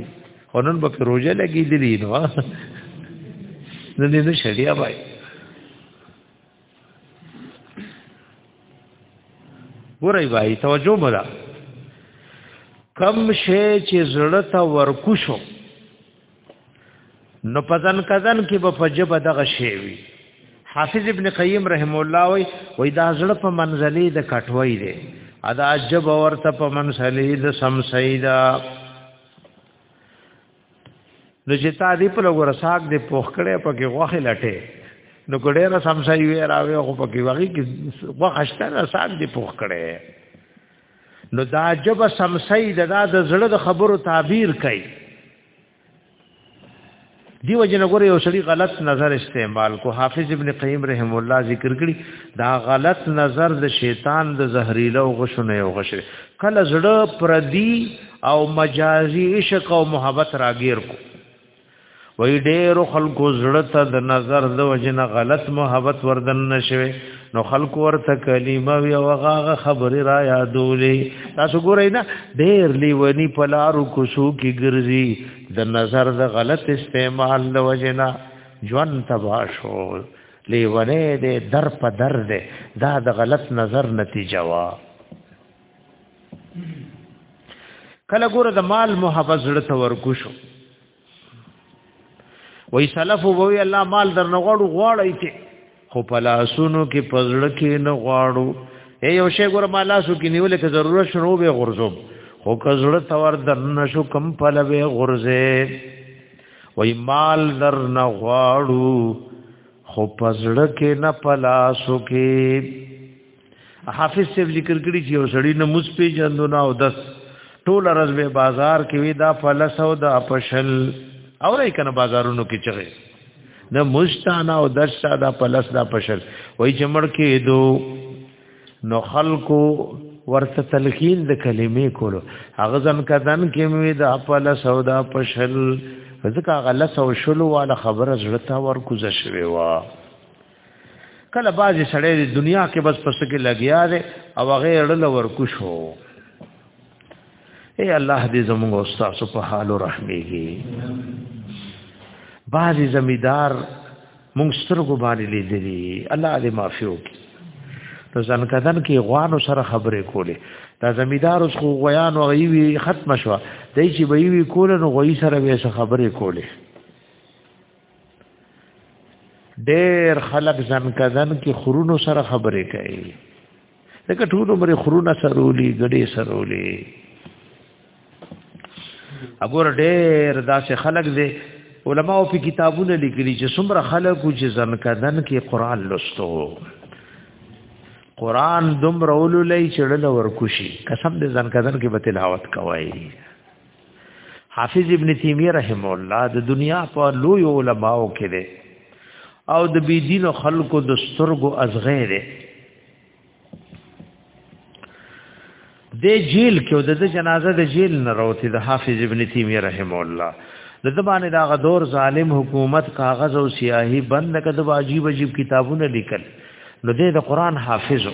خونن به روزه لګي دي نو نو دې شړیا بای ګورای بای توجه مړه کم شی چې زړه ته ورکوشو نو پزن کزن کې به فجب دغه شی وي حافظ ابن قیم رحم الله وی وی دا زړه په منزلې د کټوي دی ادا عجب ورته په منزلې د سمسیدا نو چې تا دې په لګور ساګ دې پوخ کړي په کې غوخه لټه نو ګډه سم سي وی راوي خو په کې وغي کې غوخه شته ساګ دې پوخ کړي نو دا جب سم سي د دا د زړه د خبرو تعبیر کوي دی وجنه ګوره یو سړي غلط نظر استعمال کو حافظ ابن قیم رحم الله ذکر کړي دا غلط نظر د شیطان د زهريله او غشنه او غشره کله زړه پردي او مجازي عشق او محبت راګیر کو وای ډېر خلکو زړه ته د نظر د وجنه غلط محبت وردن نشوي نو خلکو ورته کلمه وی او هغه خبره را یادولې تاسو ګورئ نه ډېر لیونی په لارو کوسو کې ګرځي د نظر د غلط استعمال د وجنه ژوند تبا شو لیونه دې در په در دې دا د غلط نظر نتیجه وا کله ګوره د مال محبت زړه ته ورکو شو وای سلف ووی الله مال در نه غواړو غواړی ته خو په لاسونو کې پزړه کې نه غواړو اے یو شی ګوره ما لاسو کې نیول کې ضرورت شنو به غرزوم خو کزړه تور در نه شو کم پلوي غرزه وای مال در نه غواړو خو پزړه کې نه پلاسو کې حافظ صاحب ذکر کړی چې یو سړی نه مز پیجندو نه او دس ټول ورځ به بازار کې وی دا فلسو دا پشل او رای کنه بازارونو کې چغه نه مستانا او دس دا فلس دا پشل وای چې مړ کې دو نو خلقو ورته تلقین د کلمې کولو هغه ځن کدن کې مې دا فلسو دا پشل ځکه غلس او شلو والا خبره زړه تا ورکوزه شوی و کله بازي سړی د دنیا کې بس پس کې لګیا دی او هغه اړل ورکو شو اے الله دې زموږ استاد په حال رحمېږي بازي زمیدار مونږ سترګو باندې لیدلی الله دې معافي وکړي نو ځنکدن کې غوانو سره خبرې کولې دا زمیدار اوس خو غویان او غیوی ختم شو دای چې به وی کول نو غوی سره به خبرې کولې ډېر خلک ځن کزن کې خرونو سره خبرې کوي لکه ټول عمر خرونه سرولي غړي سرولي اګور ډېر داسې خلک دي علما او په کتابونه لیکلي چې څومره خلک چې ځن کزن کې قران لوستو قران دوم رولو لای چړل ورکوشي قسم دې ځن کزن کې به تلاوت کوي حافظ ابن تیمیه رحم الله د دنیا په لوی علماو کې دی او د بی دین خلکو د سترګو ازغه دی د جیل کې د جنازه د جیل نه راوتی د حافظ ابن تیمیه رحم الله د دبانې دا غدور ظالم حکومت کاغذ او سیاهی بند کده عجیب عجیب کتابونه لیکل نو د قرآن حافظو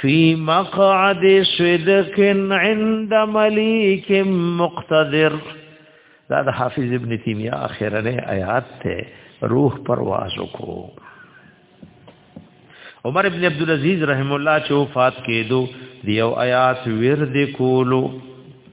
فی مقعد صدق عند ملیک مقتدر دا د حافظ ابن تیمیه اخرنه آیات ته روح پرواز کو عمر ابن عبد العزيز رحم الله چې وفات کېدو دیو آیات ورد کولو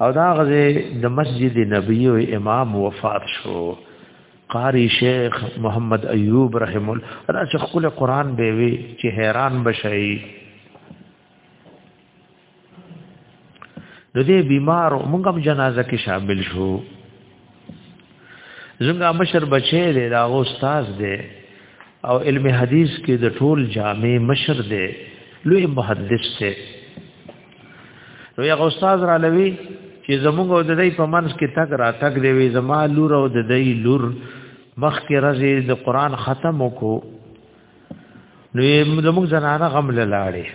او دا غزه د مسجد نبی او امام وفات شو قاری شیخ محمد ایوب رحم الله دا چې خپل قران به وی چې حیران بشي د دې بیمار مونږ هم جنازه کې شامل شو زموږ مشر بچی دی دا استاد دی او علم حدیث کې د ټول جامع مشر دی لوی محدث دی نو یو استاد را لوي چې زموږ او د دې په منځ کې تک را تک دی وي زما لور او د دې لور مخ کې رزي د قران ختم وکړو نو زموږ زنانه غم لاله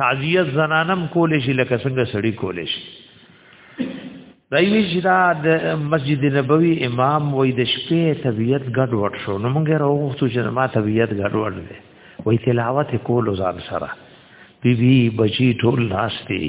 تعزیه زنانم کولې شي لکه څنګه سړی کولې شي دایوی چې دا د مسجد نبوي امام وای د شپې طبیعت ګډ وډ شو نو موږ راوغوښتو چې ما طبیعت ګډ وډ دی وای تلاوت کول ځان سره بی بی بچی ټول ناشتي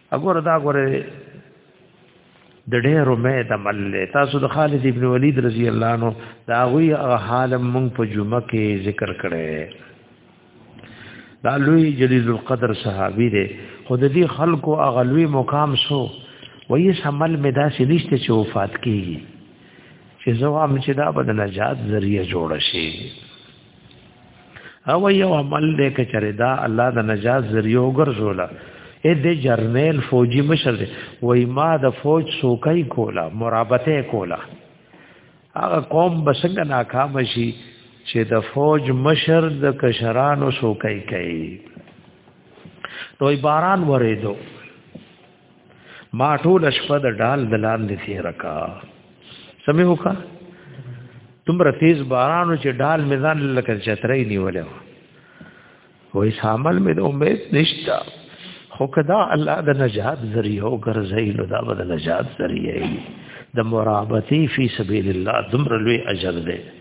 اګور دا ګوره د ډېرو مې د مل تاسو د خالد ابن ولید رضی الله عنه دا وی حال مونږ په جمعه کې ذکر کړي دا لوی جلیل القدر صحابي دی خو د دې خلکو اغلوی مقام سو وایي سمل مې داسې نشته چې وفات کیږي چې زه هم چې دا بد نجات ذریعہ جوړ شي او یو عمل دې کې چرې دا الله د نجات ذریعہ وګرځولا اې دې جرنیل فوجي مشر دې وای ما د فوج سوکای کولا مرابطه کولا هغه قوم بسنګ ناکام شي چې د فوج مشر د کشرانو سوکای کوي نو باران ورېدو ما ټول شپه د ډال د لاندې تیر کا سمې وکا تمره تیز بارانو چې ډال میدان لکه چترې نیولې وې سامل مې د امید نشتا خو کدا الله د نجات ذریعہ او ګرځي نو دا د نجات ذریعہ دی د مرابطي فی سبیل الله دمر لوی اجر دی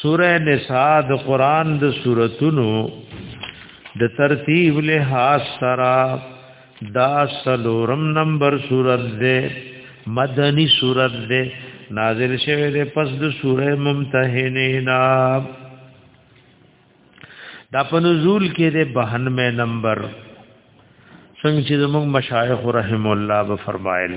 سوره نساء د قران د سوراتونو د ترتیب له حاص سرا دا سلورم نمبر سورت ده مدنی سورت ده نازل شوه ده پس د سوره ممتحنه نا دا په نزول کې ده 92 نمبر څنګه چې زموږ مشایخ رحم الله به فرمایل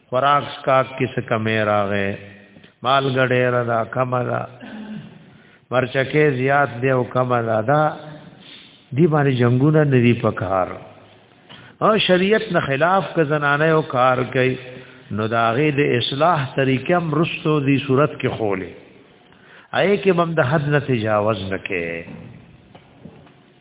خوراک سکاک کس کمی راغې مال ګډېر دا کم دا مرچکه زیات دی او کم دا دا دی باندې جنگونه ندی پکار او شریعت نه خلاف ک زنانه او کار کوي نو داغه د اصلاح طریقې هم رستو دی صورت کې خولې اې کې بم د حد نه تجاوز نکې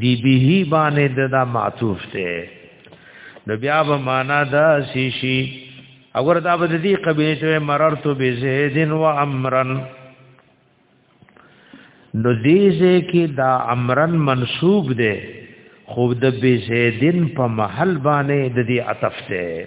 دی به باندې دا معطوف ته نو بیا به معنا دا شي شي اگر دا به دې قبیله ته مررت بزید و امرن نو دې ځکه دا امرن منسوب دی خو د بزیدن په محل باندې د دې عطف ته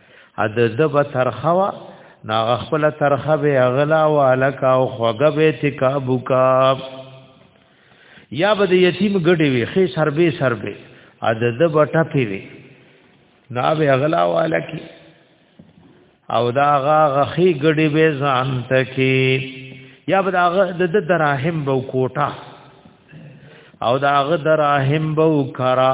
ا د دب ترخوا نا خپل ترخه به اغلا والک او خوګه به تکابو کا یا به د یتیم ګډي وي خې سربې سربې ا د دب ټپي وي نا به اغلا والک او دا غا غخي ګډي به ځان تکي یا به دا د دراهم بو کوټه او دا غ دراهم بو کرا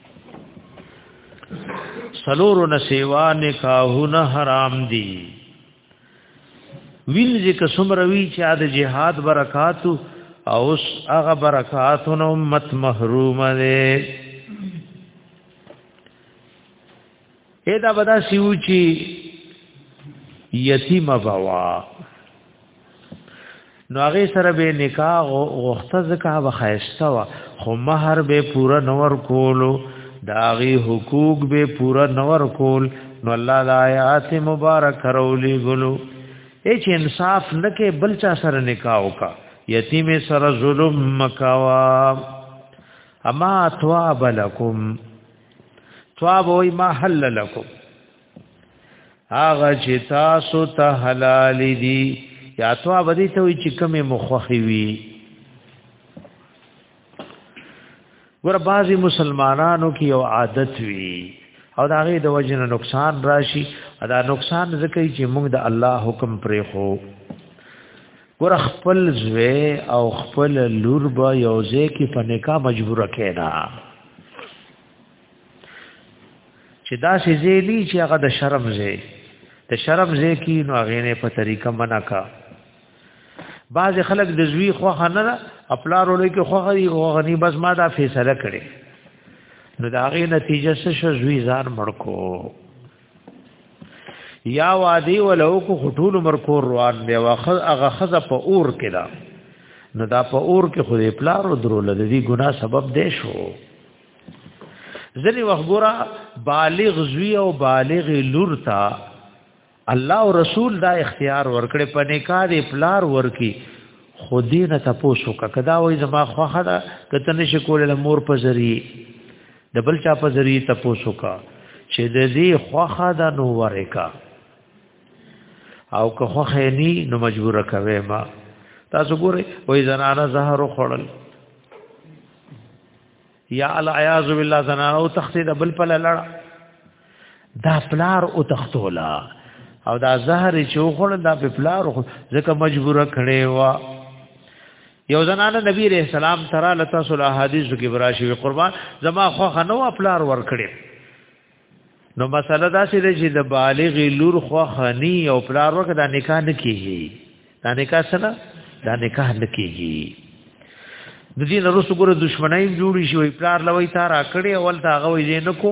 سلور نسیوا نکاحونه حرام دي وینځي که څومره وی چې د جهاد برکات او اوس هغه برکاتونو امت محروم دي اې دا بدا سیو چی یتیم بوا نو هغه سره به نکاح غوښته زکه و خایسته وا خو مہر به پورا نور کولو داغي حقوق به پورا نور کول نو الله د آیات مبارک کرولې ګلو هیڅ انصاف نه کې بل چا سره نکاح وکا یتیم سره ظلم مکوا اما اتوا بلکم تواب وای ما حل لکم هغه چې تاسو ته حلال دي یا تواب دې ته وی چې کمه مخخي وي ور بعضی مسلمانانو کې یو عادت وی او دا غي د وجنه نقصان راشي دا نقصان ځکه چې موږ د الله حکم پرې خو ګور خپل زوی او خپل لور به یو ځای کې په نکاح مجبور کینا چې دا شی زیلی چې هغه د شرم زی د شرم زی کې نو هغه نه په طریقه منع کا بعض خلک د زوی خو نه خپل رولې کې خو غني او غني بس ما دا فیصله کړې نو دا غي نتیجه څه شو زوی ځان مړکو یا وادي ولو کو خټول مر کور روان دی واخذ هغه خزه په اور کې دا نو دا په اور کې خو دې پلار او درول د دې ګنا سبب دی شو ځنی وخت ګورا بالغ زوی او بالغ لور تا الله او رسول دا اختیار ورکړي په نکاح دې پلار ورکی خو دې نه تاسو کا کدا وای زما خوخه دا کته نشي کولای مور په ذریعہ د بل چا په ذریعہ تپوسو کا چې د دې خوخه د نو ورکا او که خوخه ني نو مجبور کوي ما تاسو ګورئ وای زنانه زهر خړل یا العیاذ بالله زنانه او تخصید بل په لړ دا پلار او تختولا او دا زهر چې خړل دا په پلار ځکه مجبور کړي وا یو زنانه نبی علیہ السلام ترا لتا صلی حدیث کې براشي وی قربان زما خو خنو خپلار ور کړې نو مسله دا چې د بالغ لور خو خنی او خپلار ور کړه نکاح نه کیږي دا نکاح سره دا نکاح نه کیږي د دې نرسو ګره دښمنای جوړی شي خپلار لوي تا را کړې اول تا غوي دې نکو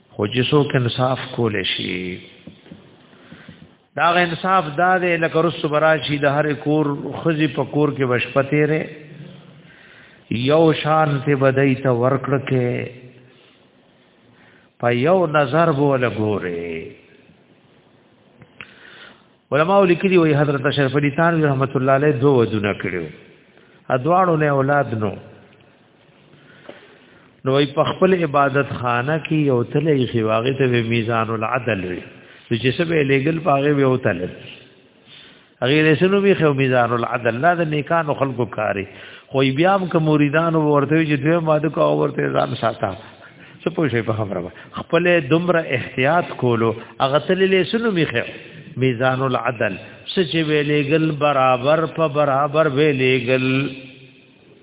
خو چې څوک انصاف کول شي دا انصاف دا دی لکه رسو براشي د هر کور خزي په کور کې بشپته ره یو شان ته بدای ته ورکړه کې په یو نظر بوله ګوره علماء لیکلي وي حضرت اشرف علي تان رحمت الله علیه دوه دونه کړو ادواړو نه اولاد نو نو ای په خپل عبادت خانه کې یو تلې شي واغې ته میزان العدل وي چې سبه لیګل پاغه وي او تل هغه رسنو به خو میزان العدل لا د نیکانو خلقو کاری خو بیا هم کوم مریدان ورته چې دوی ماده کو ورته ځان ساته څه پوه شي په خبره خپل دومره احتیاط کولو هغه تل رسنو می خو میزان العدل سچ ویلې ګل برابر په برابر ویلې ګل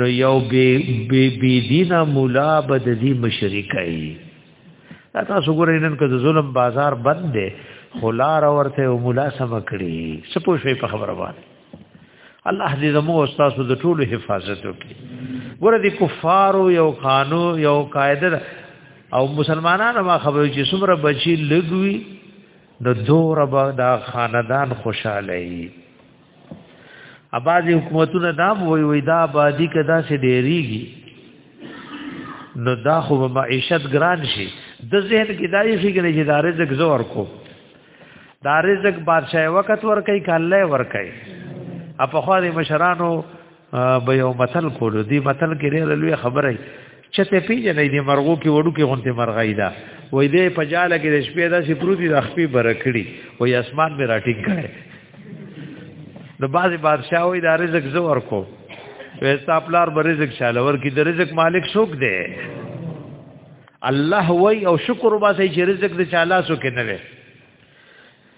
نو یو بی بی بی دینا مولا بد دی مشرکای دا تاسو ګورئ نن که ظلم بازار بند دی خلار ورته او مولا سم کړی سپو شوی په خبره باندې الله دې زموږ او تاسو د ټولو حفاظت وکړي ګوره دي کفارو یو قانون یو قاعده او مسلمانانو ما خبرو چې څومره بچي لګوي د دوه رب دا خاندان خوشاله وي اباځي حکومتونه دا وای وای دا آبادی کدا سي ډېریږي نو دا خو به معیشت ګران شي د ذهن کې دای شي کې چې دا رزق زور کو دا رزق بادشاہ وخت ور کوي کله ور کوي اپ خو د مشرانو به یو متل کولو دی متل کې ډېر لوی خبره چې ته پیژنې دې مرغو کې وړو کې غونته مرغای دا وې دې په جاله کې د شپې دا سي پروتي د خپې برکړي وې اسمان به راټینګ کړي د بازي بادشاہ وې دا رزق زو ورکو وې ستاپلار به رزق شالور کې د رزق مالک څوک دی الله وې او شکر وباسي چې رزق د چاله سو کې نه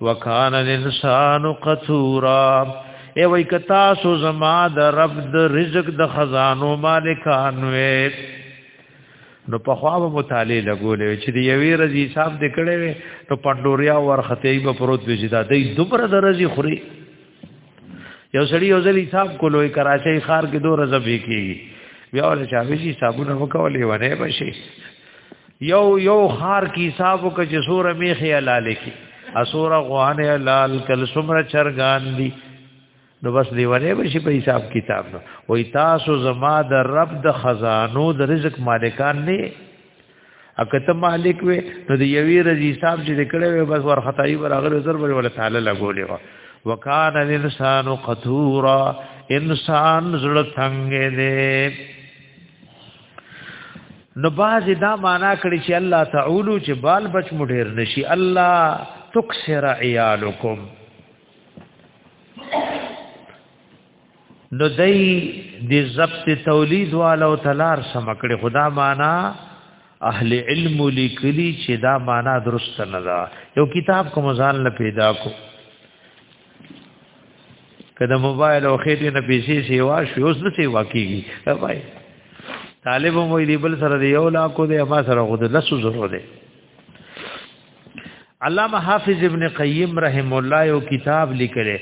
وکان الانسان قتورا ای وای ک تاسو زما د رب د رزق د خزانو مالکان وې نو په خوا به مطالعه لګولې چې دی یوې رضی صاحب دې کړې وې نو پندوریا ورخته به پروت وې چې دا دې دوبره د رضی خوري یو سړی یو ځل حساب کولوې کراچۍ خار کې دوه رزب کېږي بیا ول چاوي چې حسابونه وکولې ونه بشي یو یو خار کې حساب وکړي چې سوره میخي حلال کی اسوره غوان حلال کل سمره چرغان دي نو بس دی ونه بشي په حساب کتاب نو وای تاسو زما د رب د خزانو د رزق مالکان نه اکه ته مالک وې نو د یوی رضی صاحب چې کړه وې بس ور خدای برابر زر بل ولا تعالی لګولې وا وکانه الانسان قتورا انسان زړه څنګه دې نو باز دا معنا کړی چې الله تعالی چې بال بچ مو ډیر نشي الله تکسر عیالکم نو دای د ضبط تولید والو تلار سمکړي خدا معنا اهل علم لیکلی چې دا معنا درست نه ده یو کتاب کوم ځان له پیدا کو کله موبایل او خېټې نه پیسې سیوا شو اوس نه سیوا کیږي وای طالب مو دی بل سره دی یو لاکو دی ما سره غو د لسو زرو دی علامه حافظ ابن قیم رحم الله یو کتاب لیکلی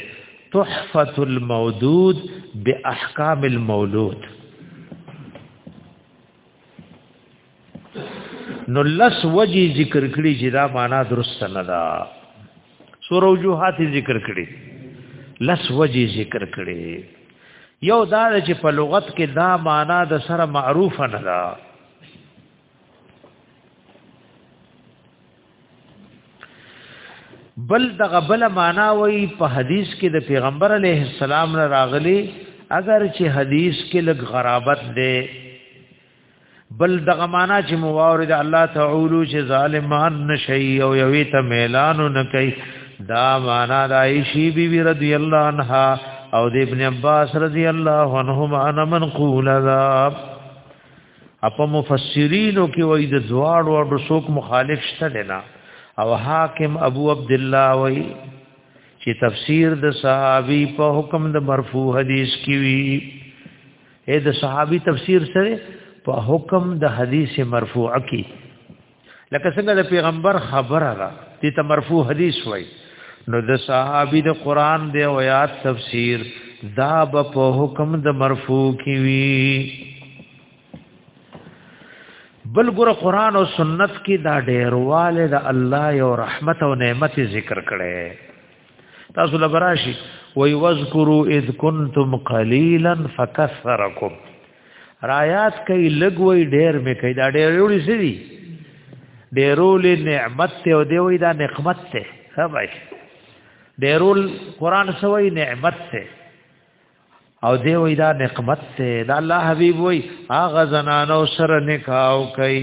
تحفه المودود باحکام المولود نو لس وجی ذکر کړي چې دا معنا درست نه ده سور وجوهات ذکر کړي لس وجی ذکر کړي یو دا چې په لغت کې دا معنا د سره معروف نه ده بل دغه بل معنا وای په حدیث کې د پیغمبر علیه السلام را راغلی اگر چې حدیث کې لګ غرابت ده بل دغه معنا چې مواورد الله تعالی چې ظالمان نشي او یوي ته ميلان نه کوي دا معنا د عائشې بي بي رضی الله عنها او د ابن عباس رضی الله عنهما انا منقول ذاب اپا مفسرینو کې وای د زواړو او شوک مخالف شته نه او حاکم ابو عبد الله وای چې تفسیر د صحابي په حکم د مرفوع حدیث کې وی اے د صحابي تفسیر سره په حکم د حدیث مرفوع کې لکه څنګه د پیغمبر خبره را دي ته مرفوع حدیث وای نو د صحابي د قران د آیات تفسیر دا په حکم د مرفوع کی وی بل ګره قران او سنت کې دا ډیرواله د الله یو رحمت او نعمت ذکر کړي تاسو لبراشي وی واذکروا اذ کنتم قلیلا فکثرکم رایات کوي لګوي ډېر مې کوي دا ډېر وړي سي دي ډېرول نعمت ته او دی وي دا نعمت ته ها بھائی ډېرول قران سوي نعمت ته او دی وي دا نعمت ته دا الله حبيب وي اغه زنانو سره نکاو کوي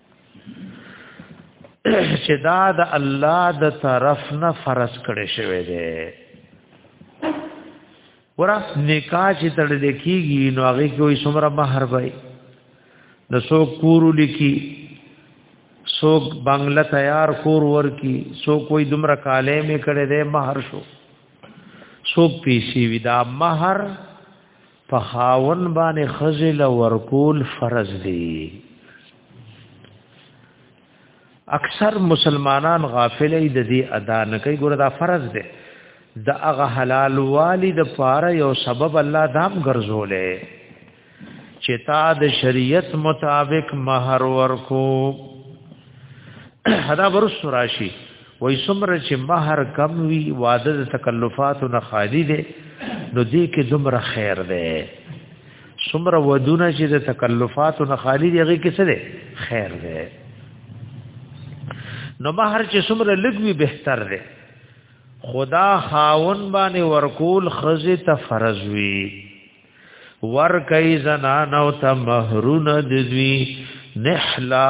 چې دا د الله د طرف نه فرض کړي شوی دی ورا نکاح چې تړ لیکيږي نو هغه کوئی سمره مہر وای د سو کورو لیکي سو بنگله تیار کور ور کی سو کوئی دمر کاله می کړي دی مہر شو سو پیسي ودا مہر په خاون باندې خزل ورکول فرض دي اکثر مسلمانان غافل دي د دې ادا نه کوي ګوره دا فرض دي د هغه حلال والی د پاره یو سبب الله دام ګرځولې چې تا د شریعت مطابق مہر ورکو حدا ورس راشي وای سمره چې مہر کم وی واده د تکلفات نه خالی دی نو دې کې دومره خیر دی سمره ودونه چې د تکلفات نه خالی دی هغه کې څه دی خیر دی نو مہر چې سمره لګوي بهتر دی خدا خاون باندې ورکول خزه ته فرض وی ور کوي زنانو ته مہرونه دوی نحله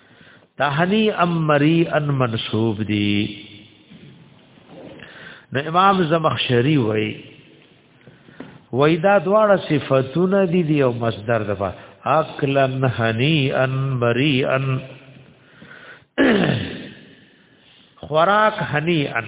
تهنی ام مری ان منسوب دی نو امام زمخشری وای وای دا دواړه صفاتونه دي دی او مصدر دفا اکلن هنی ان مری ان خوراک هنی ان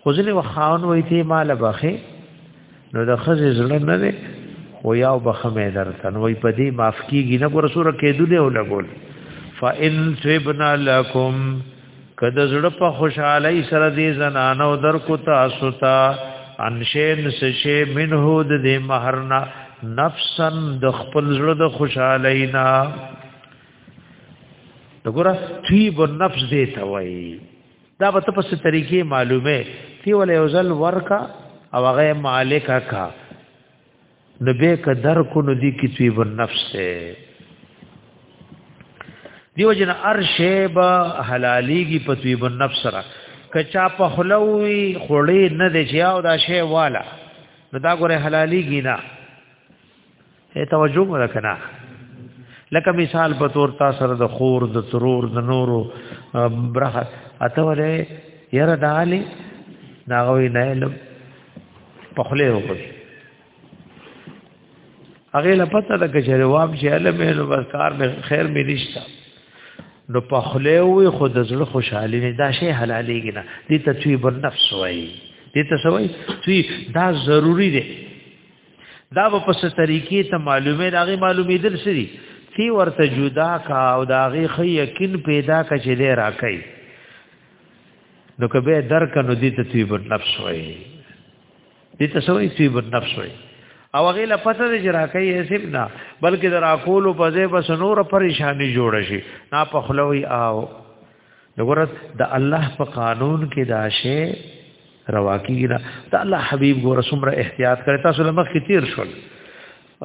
خو ځلې وخاون وې ته مال بخې نو د خزې زړه نه دی خو یاو بخه مې درته نو په دې معاف کیږي نه ګور سره کېدو دی او لګول فإن تبنا لكم کده زړه په خوشحالي سره دې زنانو در کو تاسو ته انشین سشی منه د دې مہرنا نفسا د خپل زړه د خوشحالي نه وګوره طيب النفس دې ته وایي دا به په څه طریقې معلومه تی ول یو ځل ورکا او هغه مالک کا نو به قدر کو نو دی کی توی بر نفس سے دیو جن ارشه با حلالیږي په توی بر نفس را کچا په خلوی خړې نه دی چې او دا شی والا نو دا ګوره حلالیږي نه اے توجه ورکنه لکه مثال په تور تاسو سره د خور د ترور د نورو برخه اته ولې یره دالی ناغوی نه علم په خله وکړي هغه لا پته ده چې جواب چې علم یې نو بس کار به خیر مې نشته نو په خله وي خود زړه خوشحالي نه دا شی حلالېږي نه دې ته توی بر نفس وایي دې ته سوي توی دا ضروری دی دا په څه طریقې ته معلومه راغی معلومې دل سری تی ورته جدا کا او دا غي خي یقین پیدا کا چې دې راکې نو کبه درک نو دې ته تیب نفس وای دې ته سوې تیب نفس وای او هغه لا پته دې راکې ایسب نه بلکې درا کول په ځای بس نور پریشانی جوړ شي نا په خلوي آو دغرض د الله په قانون کې دا شی روا کیږي دا د الله حبیب ګور سمره احتیاط کړی تاسو لمخ کې تیر شول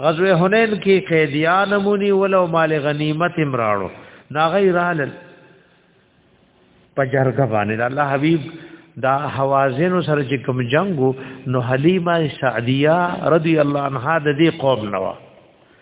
غزوه حنین کې قیدیان مونی ولو مال غنیمت امراړو نا غیرال پجرګه باندې الله حبیب دا حوازن سره چې کوم جنگو نو حلیمه سعدیه رضی الله عنها د دې قوم نوا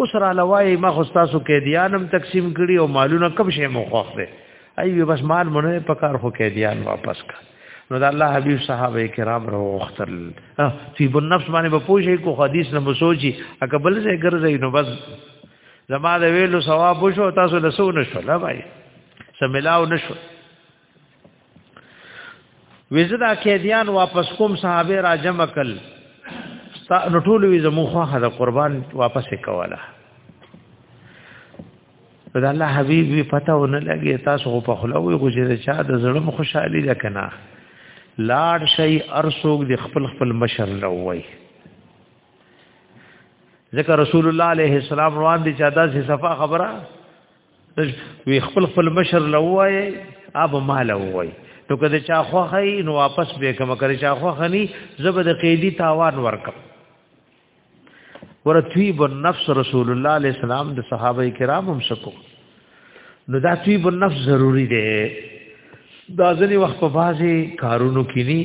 اوس را لوای ما خو تاسو کې دیانم تقسیم کړي او مالونه کم شي مو خوښ دي ایو بس مال مونږ په کار خو کې دیان واپس کا نو دا الله حبیب صحابه کرام رو اختل فی النفس باندې په پوښې کو حدیث نه مسوچی اکبل سے ګرځي نو بس زما د ویلو ثواب وشو تاسو لسو نشو لا بای سملاو نشو وزدا قیدیان واپس کوم صحابه را جمع کل نو ټول وی زمو خو هدا قربان واپس کولا دا الله حبیب وی پته ونه لګی تاسو په خلوی غوجه چا د زړه خوشحالي ده کنه لاړ شي ارسوګ د خپل خپل مشر لوي ذکر رسول الله علیه السلام روان دي چا داسې صفه خبره وی خپل خپل مشر لوای اب مال وای نو کده چا خو خی نو واپس به کوم کړي چا خو خني زبد قیدی تاوان ورکم ورتیب النفس رسول الله علیه السلام د صحابه کرام هم سکو نو دا تیب النفس ضروری دی دا ځنی وخت په بازي کارونو کې ني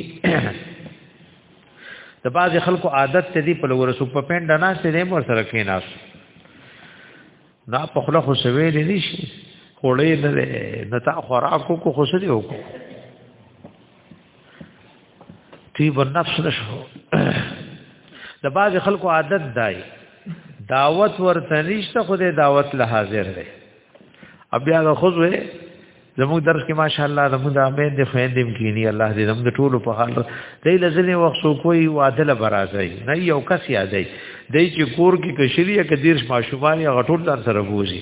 د بازي خلکو عادت ته دی په لور سو په پند نه سره مور سره کې ناس دا په خله خو سوي نه نشي خړې نه نه تا خوراکو کو خو سړي وکړو تی بر نفس نشو د باز خلکو عادت دای دعوت ورته نشته خو دې دعوت له حاضر دی بیا د خوځوي زموږ درس کې ماشاءالله زموږ د امید د خويندم کینی الله دې زموږ ټول په حال دې لزلې وخت سو کوئی واده ل برازي نه یو کس یادای دې چې کور کې کشریه کې دیرش ماشومان یا غټول در سره بوزي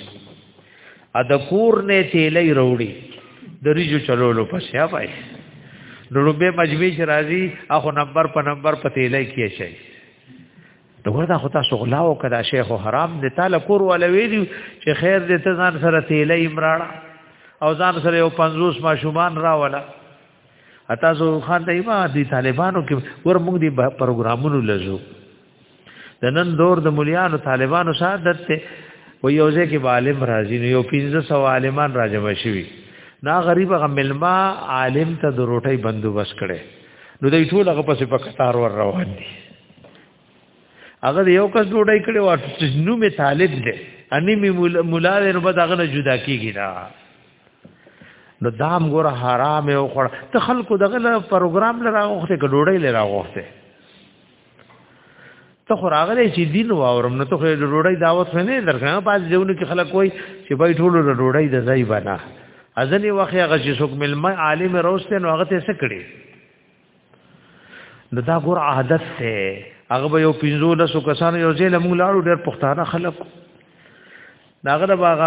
ا د کور نه تیلې وروړي د ریجو چلولو پسې وای نو به مجمع چې راځي اخو نمبر په نمبر په تیلې کې شي نو ورته خو تاسو غلا او کدا شیخ حرام دې تعالی کور ولا ویلی چې خیر دې ته ځان سره تیلې امراړه او ځان سره یو 50 ماشومان راولا اته زو خان دی ما دي طالبانو کې ور موږ دي پروګرامونو لزو د نن دور د مليانو طالبانو سعادت ته و یو ځکه عالم راځي نو یو 1500 عالمان راځم شي نا غریب غ ملما عالم ته د روټي بندوبست کړي نو دوی ټول هغه پسې په قطار ور روان دي هغه یو کس ډوډۍ کړي وا چې نو می طالب دی اني می مولا دی نو بد هغه نه جدا کیږي نه نو دام ګور حرام او خور ته خلکو دغه پروګرام لراغوخته ک ډوډۍ لراغوخته ته خو راغلی چې دین واورم نو ته خو د ډوډۍ دعوت نه درکړم پاز دیونه کې خلک وای چې بای ټول د ډوډۍ د ځای بنا ازنی وخت هغه چې څوک ملما عالم روسته نو هغه ته څه کړي نو دا ګور عادت ته هغه به یو پنځو لسو کسانو یو ځای لمو لاړو ډېر پښتانه خلک داغه د باغ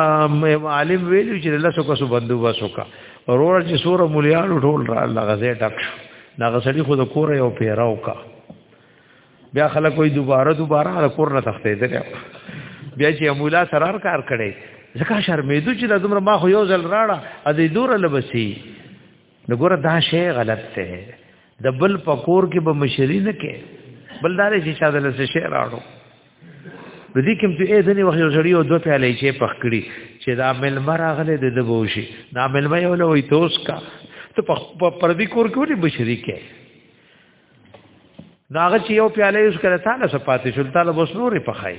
عالم ویلو چې لاسو کسو بندوبس وکا ورور چې سور مليانو ټول را لغزه ټک شو داغه سړي خود کور یو پیراو کا بیا خلک کوئی دوباره دوباره کور نه تختې دریا بیا چې مولا سرار کار کړي ځکه شرمېدو چې د دومره ما خو یو ځل راړه ا دې دور لبسي نو ګوره دا شی غلط دی د بل پکور کې به مشری نه کې بل دار چې چا دل څه شی راړو د دې کوم ته اذن وخت یو سړی او دوه پیالې چې پخ کړي چې دا مل مراغله د دبوشي دا مل مې ولا وې توس کا ته په پردي کور کې ولې بشری کې ناغه چې یو پیاله یوز کړه تعالی سره پاتې شو تعالی بس نورې پخای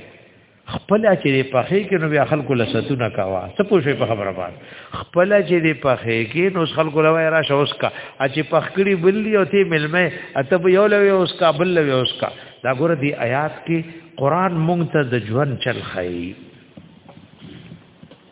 خپل چې دې پخې کې نو بیا خلکو لساتونه کاوه څه پوښې په خبره باندې خپل چې دې پخې کې نو خلکو لوي را شوس کا چې پخکړي بلی او ته ملمه اته یو لوي اوس کا بل لوي اوس کا دا ګور دی آیات کې قران مونږ ته د ژوند چل خی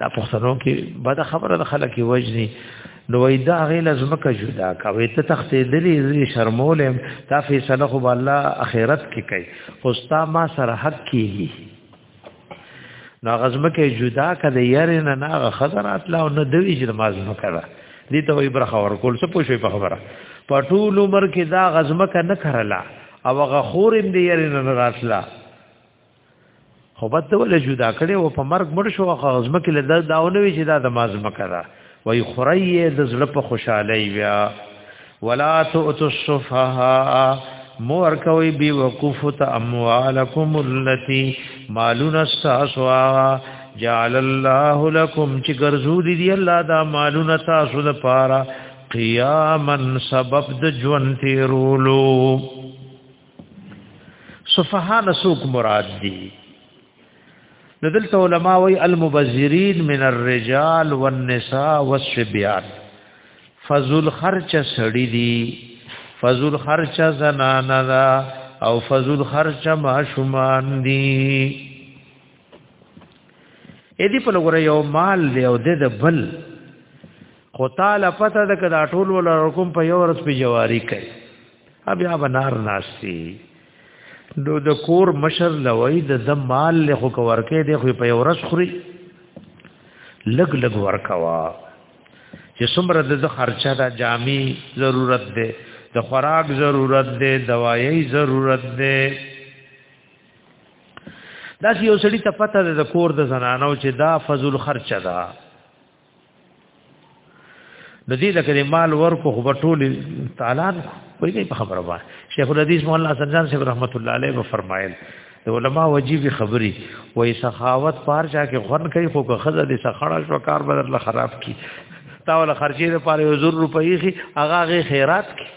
دا پښتنو کې بد خبره د خلک وجني نو وای دا غیله زمکه جدا کوي ته تختې دلی زری شرمولم تا فیصله خو الله اخرت کې کوي خو ستا ما سره حق کیږي نو غزمکه جدا کده یار نه نه خزرات لا نو دوی چې ما زمکه ده دي ته وای برخه ورکول څه پوښي په خبره په ټول عمر کې دا غزمکه نه کرلا او غخورم دی یار نه راتلا خو بد ول جدا کړي او په مرګ مړ شو خو ځمکه له داونه وی چې دا د مازمه کرا وای خړی د زړه په خوشحالي بیا ولا تؤتوا السفهاء مور کوي بي وقوف ته اموالکم التي مالنا ساسوا جعل الله لكم چې ګرځو دي دی الله دا مالونه تاسو د پاره قیامن سبب د ژوند تیرولو صفحه نسوک مراد دي د دلته علما وی المبذرین من الرجال والنساء والصبيان فضل خرچ سړی دي فضل خرچ زنانه دا او فضل خرچ ماشومان دي اې دې په لګره یو مال دی او د بل خو تعالی پته ده کدا ټول ول رقم په یو ورځ په جواری کوي بیا بنار ناشتي نو د کور مشر لوی د د مال له خو ورکه دی خو په ورس خوري لګ لګ ورکوا چې څومره د خرچه د جامي ضرورت دی د خوراک ضرورت دی دوايي ضرورت دی دا یو سړی ته پته ده د کور د زنانو چې دا فضل خرچه ده د دې لکه مال ورکو خو ټول تعالی کوئی نه خبره وای شیخ الحدیث مولانا حسن جان صاحب رحمت الله علیه و فرمایل د علما وجیب خبري وای سخاوت پار چا کې غن کوي خو که خزه دې سخړه شو کار بدل خراب کی تا ول خرچې لپاره یو زر روپۍ خي هغه غي خیرات کی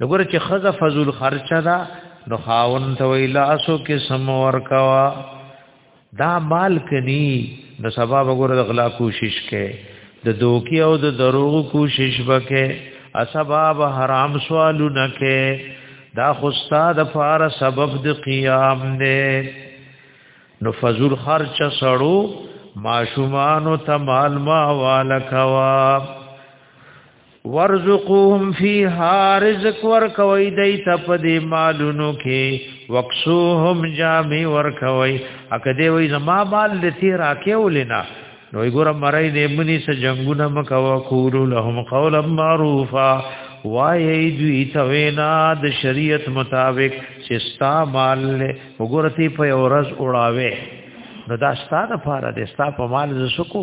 وګوره چې خزه فضل خرچه دا نو خاون ته ویلا اسو کې سم ورکوا دا مال کني نو سبا وګوره د غلا کوشش کې د دوکي او د دروغ کوشش وکې اسباب حرام سوالو نه کې دا خوستا د فار سبب د قیام نه نو فضل خرچه سړو ماشومان ته مال ما والکوا ورزقوهم فیها رزق ورکوي دای ته په دې مالونو کې وقسوهم جامع ورکوي اکه دی وای زما مال لتی راکېولینا نو ګور مړی دې منی سره جنگونه مکوا کولو لهم قولا معروفا وای دوی ته وینا د شریعت مطابق چې ستا مال له وګورتی په ورځ اوړاوي نو دا ستا د پاره دې ستا په مال زسکو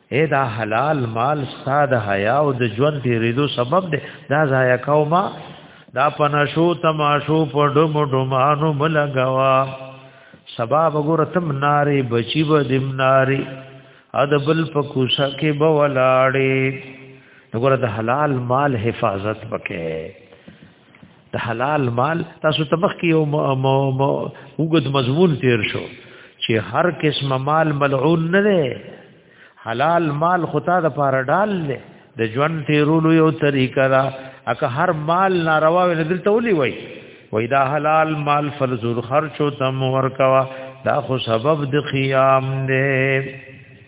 اے دا حلال مال ساده حیا او د ژوند تیریدو سبب دی دا ضایع کاو ما دا پنشو تماشو په ډم ډمانو ملګوا سبا وګور تم ناری بچی و دم ناری ادبل په کوسه کې به ولاړې وګور د حلال مال حفاظت وکې د حلال مال تاسو ته مخکې یو وګد مضمون تیر شو چې هر قسم مال ملعون نه دی حلال مال خدا د پاره ډال دی د ژوند تیرولو یو طریقه ده اکه هر مال ناروا وي دل ته ولي وای وای دا حلال مال فرض خرچو تم ورکوا دا خو سبب د خیام دی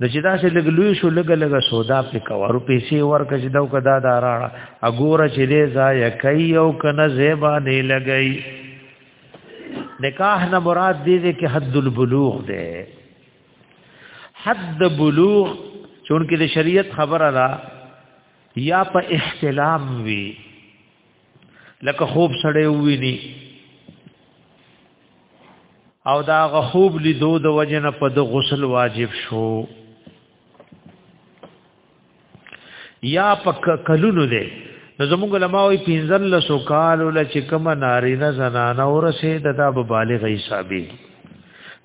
نو چې دا چې لګ لوی شو لګ لګ سودا په کوارو پیسې ورکه چې داو کدا دا راړه اګوره چې دې ځای کوي او کنه زیبا نه لګي نکاح نه مراد دې دې کې حد البلوغ دې حد بلوغ چونکه د شریعت خبره ده یا په احتلام وی لکه خوب سړی وویني او دا غخوب لیدو د وجنه په د غسل واجب شو یا پک کلونو دی نو زموږ علماء وی پینځل سو کال ول چې کوم نارینه زنانه ورسه د دا بالغ حسابي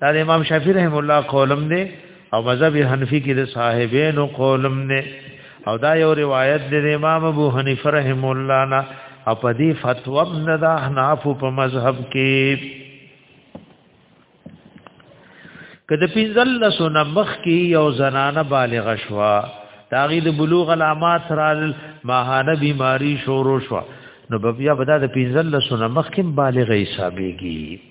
دا د امام شافعی رحم الله قولم دی او مذهب حنفی کې د صاحبینو قولم دی او دا یو روایت دی د امام ابو حنیفه رحم الله نه او په دې فتوا نه د احناف په مذهب کې کله پینځل سونه مخ کې یو زنانه بالغ شوا تاغید بلوغ علامات را ماهانه بیماری شروع شوا نو بیا بدا د پینځل سونه مخ کې بالغ حسابېږي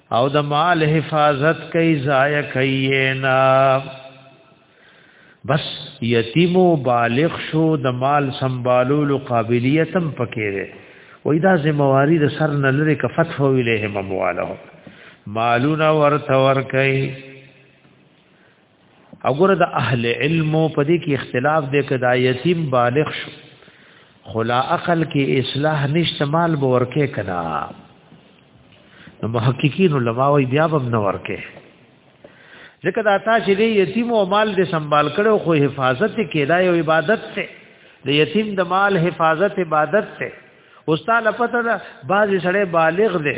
او د مال حفاظت کوي ضایع کوي نه بس یتیم او بالغ شو د مال سنبالولو قابلیت هم پکې ده وای دا زمواري د سر نه لري ک فتح ویله ممواله مالونه ورته ور کوي وګوره د اهل علم په دې کې اختلاف دی کدا یتیم بالغ شو خلا عقل کې اصلاح نشته مال به ورکه کنا نو محققین علما وی بیا به نه ورکه ځکه دا تا چې دی یتیم او مال دې سنبال کړو خو حفاظت کې دا یو عبادت ته د یتیم د مال حفاظت عبادت ته استاد پته دا بعضی سړی بالغ دی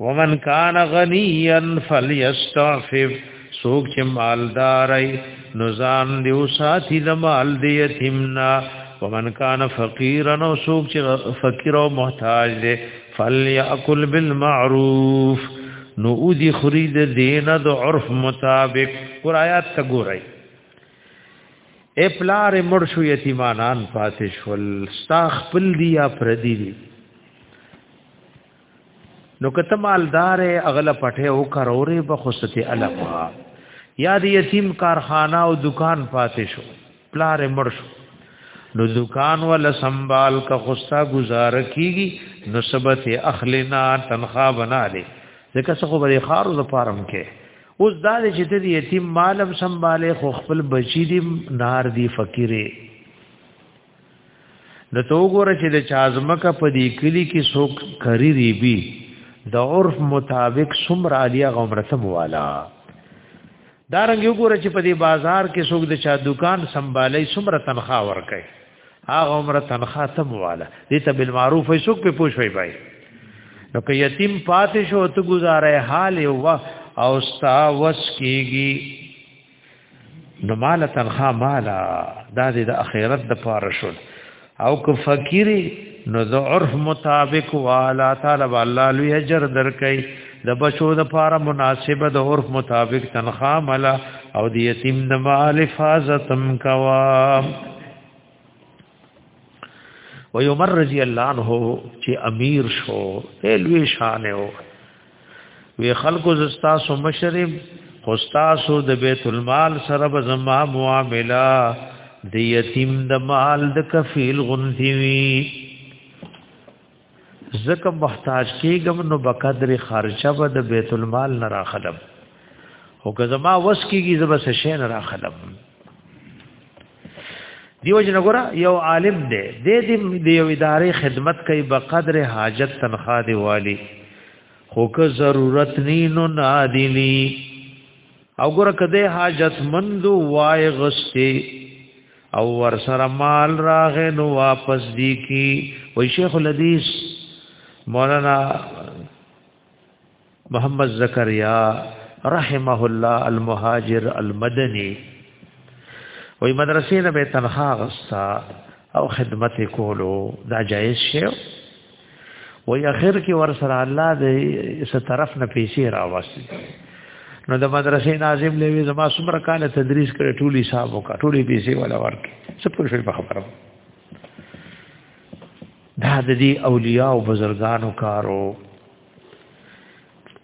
ومن کان غنیا فلیستعفف سوک چې مالدارای نظام دی او ساتي د مال دی یتیمنا ومن کان فقیرا نو سوک چې فقیر او محتاج دی فلیاکل بالمعروف نو او دی خرید دین د عرف مطابق قر آیات ته ګورای اے پلار مرشو یتیمانان پاتې شول ستا خپل دی یا پردی دی نو کته مالدار اغله پټه او کرورې به خوسته الکوا یا د یتیم کارخانه او دکان پاتې شو پلار مړ شو نو دکان ول سنبال کا خوستا گزار کیږي نو سبت اخلنا تنخوا بنا لې ځکه څه خو به خار ز پارم کې اوس دا چې د یتیم مالم سنباله خو خپل بچی دی نار دی فقیره نو تو ګوره چې د چازمکه په دې کلی کې څوک کری ریبي د عرف مطابق سمر عالیه غمرته موالا دارنګ یو ګوره چې په دې بازار کې څوک د چا دکان سنبالای سمر تنخواه ورکړي هغه عمر تنخواه ته موالا دې ته بالمعروف یې څوک په پوښوي بای نو که یتیم پاتې شو ته گزاره حال یو او ستا وس کیږي نو مال تنخوا مالا دا د اخرت د پاره شو او که فقيري نو د عرف مطابق والا تعالی الله لوی اجر درکې د بچو د پاره مناسبه د عرف مطابق تنخوا مالا او د یتیم د مال حفاظتم کوا و عمر رضی الله عنه چې امیر شو تلوي شان او وی خلکو زستا سو مشرب خوستا سو د بیت المال سره به زما معاملہ د یتیم د مال د کفیل غنتی وی زکه محتاج کېږم نو بقدر خرچه به د بیت المال نه راخلم او که زما وس کېږي زما څه شي نه راخلم دیو جن ګره یو عالم دی د دې یو ادارې خدمت کوي بقدر حاجت تنخواه دی والی خو که ضرورت نی نو نادلی او ګره کده حاجت مند وای غستی او ور سره مال راغې نو واپس دی کی وای شیخ الحدیث مولانا محمد زکریا رحمه الله المهاجر المدنی وای مدرسې نه به تنخواه غستا او خدمت کولو دا جایز شی وای اخر کې ور سره الله دې س طرف نه پیسې راوستي نو د مدرسې ناظم لوي زما څومره کال تدریس کړې ټولي صاحب وکړه ټولي پیسې ولا ورکې څه پوه شوي په خبره دا د دې اولیاء او بزرګانو کارو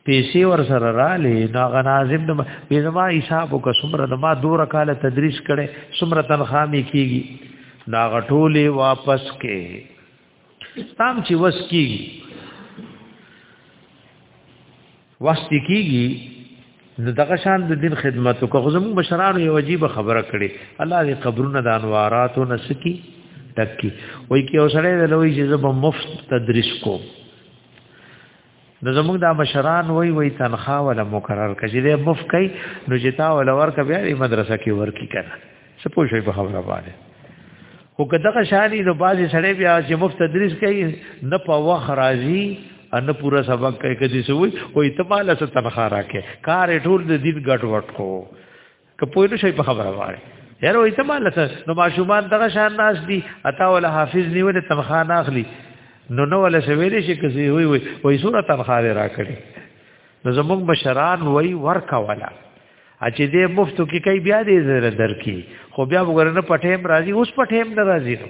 پیسې ور سره را لې نا غناظم د به زما حساب وکړه څومره د ما دوه کال تدریس کړې څومره تنخواه می کیږي دا غټولې واپس کې تام چې وس کیږي وس کیږي نو دغه شان د دین خدمت کو خو زموږ بشرانو یو عجیب خبره کړي الله دې قبرونه د انواراتو نسکی ټکی وای کی اوسړې د لوی چې زب مفت تدریس کو نو زموږ د مشران وای وای تنخوا ولا مقرر کړي دې مفکای نو چې تا ولا ورکه بیا دې مدرسه کې ورکی کړه څه پوښي په خبره باندې خو که دغه شانی نو بازي سړی بیا چې مفت تدریس کوي نه په وخت راځي ان پورا سبق کوي کدي سوې وای ته مال څه تنخوا راکې کار ټول د دین ګټ وټ کو که پوه نه شي په خبره واره یاره وای ته مال ته نو ماشومان دغه شان ناس دي اتا ولا حافظ نیول تنخواه نه اخلي نو نو ولا شویل شي کزي وای وای وای سوره تنخواه را کړي نو زموږ مشران وای ورکا ولا اچې دې مفتو کې کوي بیا دې زره درکې خو بیا وګورنه پټېم راځي اوس پټېم ناراضي نو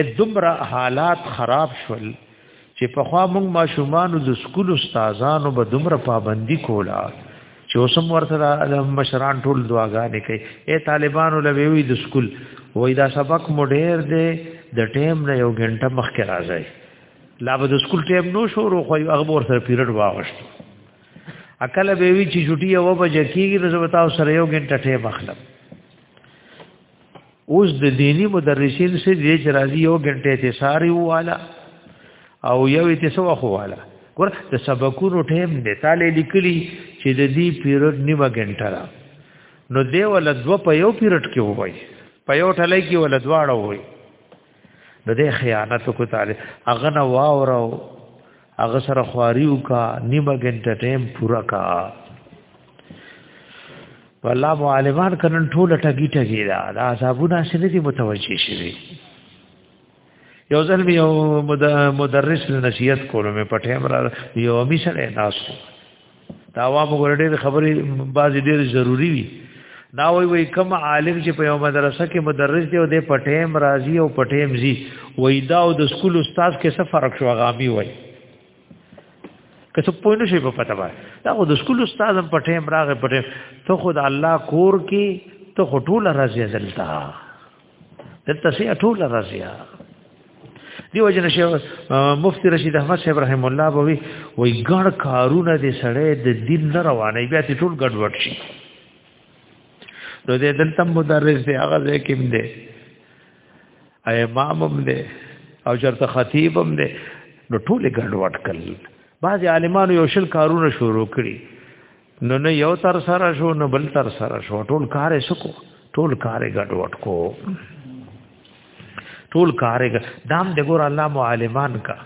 ا دمرا حالات خراب شول چې په خوا موږ ماشومان د سکول استادانو به دمر پابندي کولا چې اوسم ورته مشران ټول دعاګانې کوي اے طالبانو لوي وي د سکول وای دا سبق مو ډېر دی د ټیم نه یو غنټه مخکې راځي لا به د سکول ټیم نو شروع خو هغه ور سره پیریډ واغشت اکل به وی چې چټي او بجه کیږي نو زه تاسو سره یو غنټه ټیم اخلم اوس د دینی مدرسین سره د اجرازي یو غنټه ته ساری واله او یو ته سو خو واله ګور د سبقونو ټیم دی تاله لیکلی چې د دې پیریډ نیمه غنټه را نو دی ول دو په یو پیریډ کې وای په یو ټلای کې ول دواړه وای د دې خیانت کو تعالی اغه نه واورو هغه سره خواریو کا نیمه ګنټه ټیم پورا کا والله مو عالمان کنن ټول ټګی ټګی دا دا صاحبونه شنه دي متوجي شي یو ځل یو مدرس نصیحت کولو مې پټه امر یو می سره ناسو دا عوام ګورډې خبرې بعضې ډېر ضروری وي دا وای وای کوم عالم چې په یو مدرسه کې مدرس دی او د پټیم راضی او پټیم زی وای دا او د سکول استاد کې څه فرق شو غامي وای که څه پوه نه شي په پتا وای دا خو د سکول استاد هم پټیم راغې پټیم ته خود الله کور کې ته خټول راضی دلته دلته سي ټول راځي دی وجه نشه مفتی رشید احمد صاحب رحم الله بوي وای ګڼ کارونه دې سړې د دین نه روانې بیا ته ټول ګډوډ شي نو دې دلته مدرس دی هغه ځکه هم دی امام هم دی او چرته خطیب هم دی نو ټول ګډوډ کړل بعض عالمانو یو شل کارونه شروع کړي نو نه یو تر سره شو نه بل تر سره شو ټول کار یې سکو ټول کار یې ګډ وډ کو ټول کار یې دام د ګور الله معلمان کا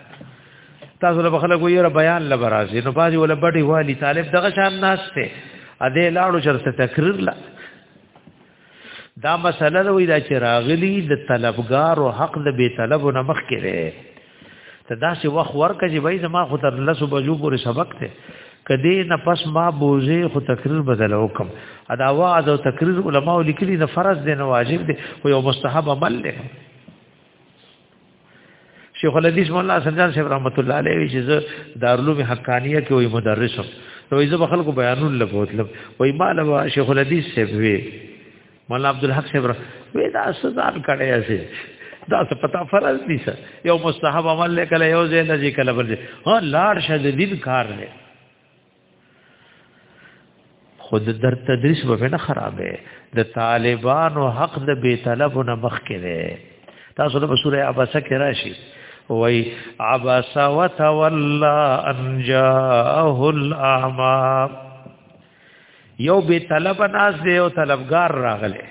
تاسو له خلک ویې را بیان لبرازي نو باجی ولا بډي والی طالب دغه شان ناشته ا دې لاړو چرته تقریر لا دا مسله ده وی دا چې راغلی د طلبګار او حق د بی طلب نه مخ کړي ته دا چې وخت ورکه چې وای زما خو تر لسو بجو پورې سبق ته کدی نه پس ما بوزه خو تقریر بدل وکم ادا واعظ او تقریر علما لیکلی نه فرض دی نه واجب دی خو یو مستحب عمل دی شیخ الحدیث مولا حسن جان صاحب رحمت الله علیه چې زه دارلوم حقانیه کې وي مدرس وم نو زه به خلکو بیانون لګوتلم وای مال وا شیخ الحدیث صاحب وی مولا عبد الحق صاحب وی دا سزان کړی اسی دا څه پتا فرض دي سر یو مستحب عمل کله یو ځای نه کله بل ها لاړ شه د دین کار نه خود در تدریس به نه خرابې د طالبانو حق د بی طلب نه مخ کړي تاسو له سوره عباسه کې راشي وای عبس وتولى ان جاءه الاعمى یو بی طلب ناز دی او طلبگار راغله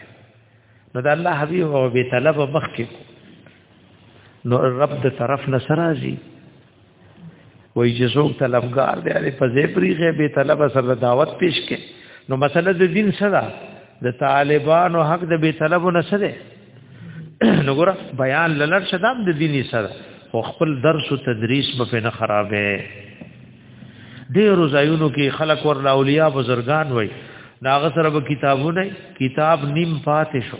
نو د الله حبیب او بی طلب مخ کې نو رب د طرف نه سرازي وای چې څوک طلبګار دی هغه په ځای پرې غي به طلب سره دعوت پیش کې نو مسله د دین سره د طالبانو حق د به طلب نه سره نو ګور بیان لړ شدام د دیني سره خو خپل درس او تدریس به نه خرابې ډېر ځایونو کې خلک ور اولیاء بزرگان وای ناغه سره به کتابونه کتاب نیم پاتې شو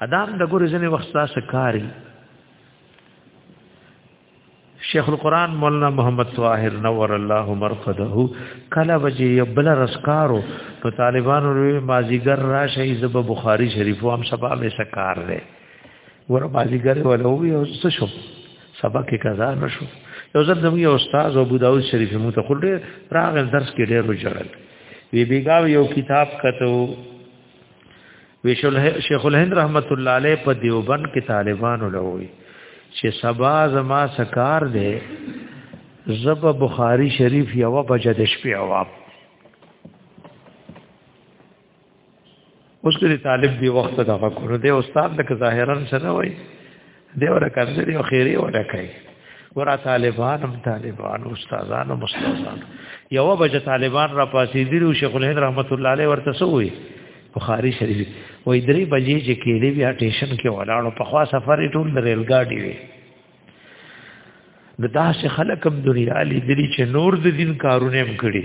ادم د ګور ځنې وخت تاسو کاری شیخ القران مولانا محمد طاهر نور الله مرقده کله وجه یبل رسکارو نو طالبانو وی مازیګر راشه زب بخاری شریف هم سبا مې سکار دی ور مازیګر ولو یو څه شو سبا کې قضا نشو یو ځل زموږ استاد ابو داود شریف مو ته خل راغ درس کې ډېر وجړل وی بیګاو یو کتاب کته وی شیخ الهند رحمت الله علیه په دیوبند کې طالبانو لوي چې سبا زما سکار دی زب بخاری شریف یو بجه د شپې اواب اوس کې طالب دی وخت دا کړو دی استاد د ظاهرا سره وای دی ولا کړی دی خیره ولا کوي ورا طالبان هم طالبان استادان هم استادان یو بجه طالبان را پاسې دي او شیخ الهند رحمت الله علیه ورته سوې بخاری شریف وې درې بجې چې کېلې بیا ټیشن کې ولاړو په خوا سفر ټول د ریل ګاډي وي د داسې خلک هم دنیا لیدلی چې نور د دین کارونه هم کړي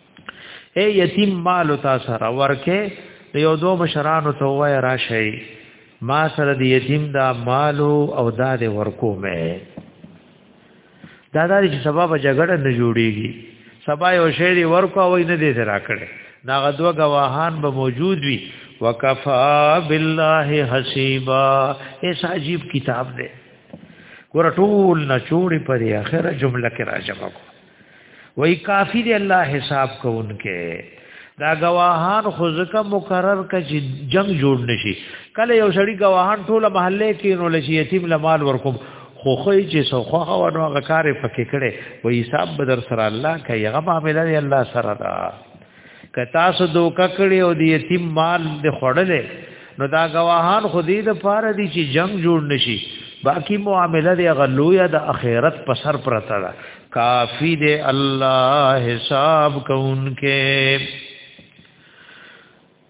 اے یتیم مال تا سره ورکه یو دو مشرانو ته وای راشي ما سره د یتیم دا مال او دا د ورکو مې دا د چې سبب جګړه نه جوړیږي سبا یو شی دی ورکو او نه دې سره کړي دا غدو گواهان به موجود وي وکفا بالله حسیبا ایس عجیب کتاب دی ګور ټول نه چوری پر اخره جمله کې راځم کو وای کافی دی الله حساب کوونکې دا گواهان خو ځکه مقرر ک چې جنگ جوړ نشي کله یو شړی گواهان ټوله محله کې نو لشي یتیم لمال ورکوم خو خو چې سو خو هو نو غکارې پکې کړي و حساب بدر سره الله کوي هغه معاملې الله سره ده که تاسو دوکه کړی او د یتیم مال د خړلې نو دا گواهان خو دې د پاره دي چې جنگ جوړ نشي باقی معاملې د غلویا د اخرت په سر پرته ده کافی دې الله حساب کوونکې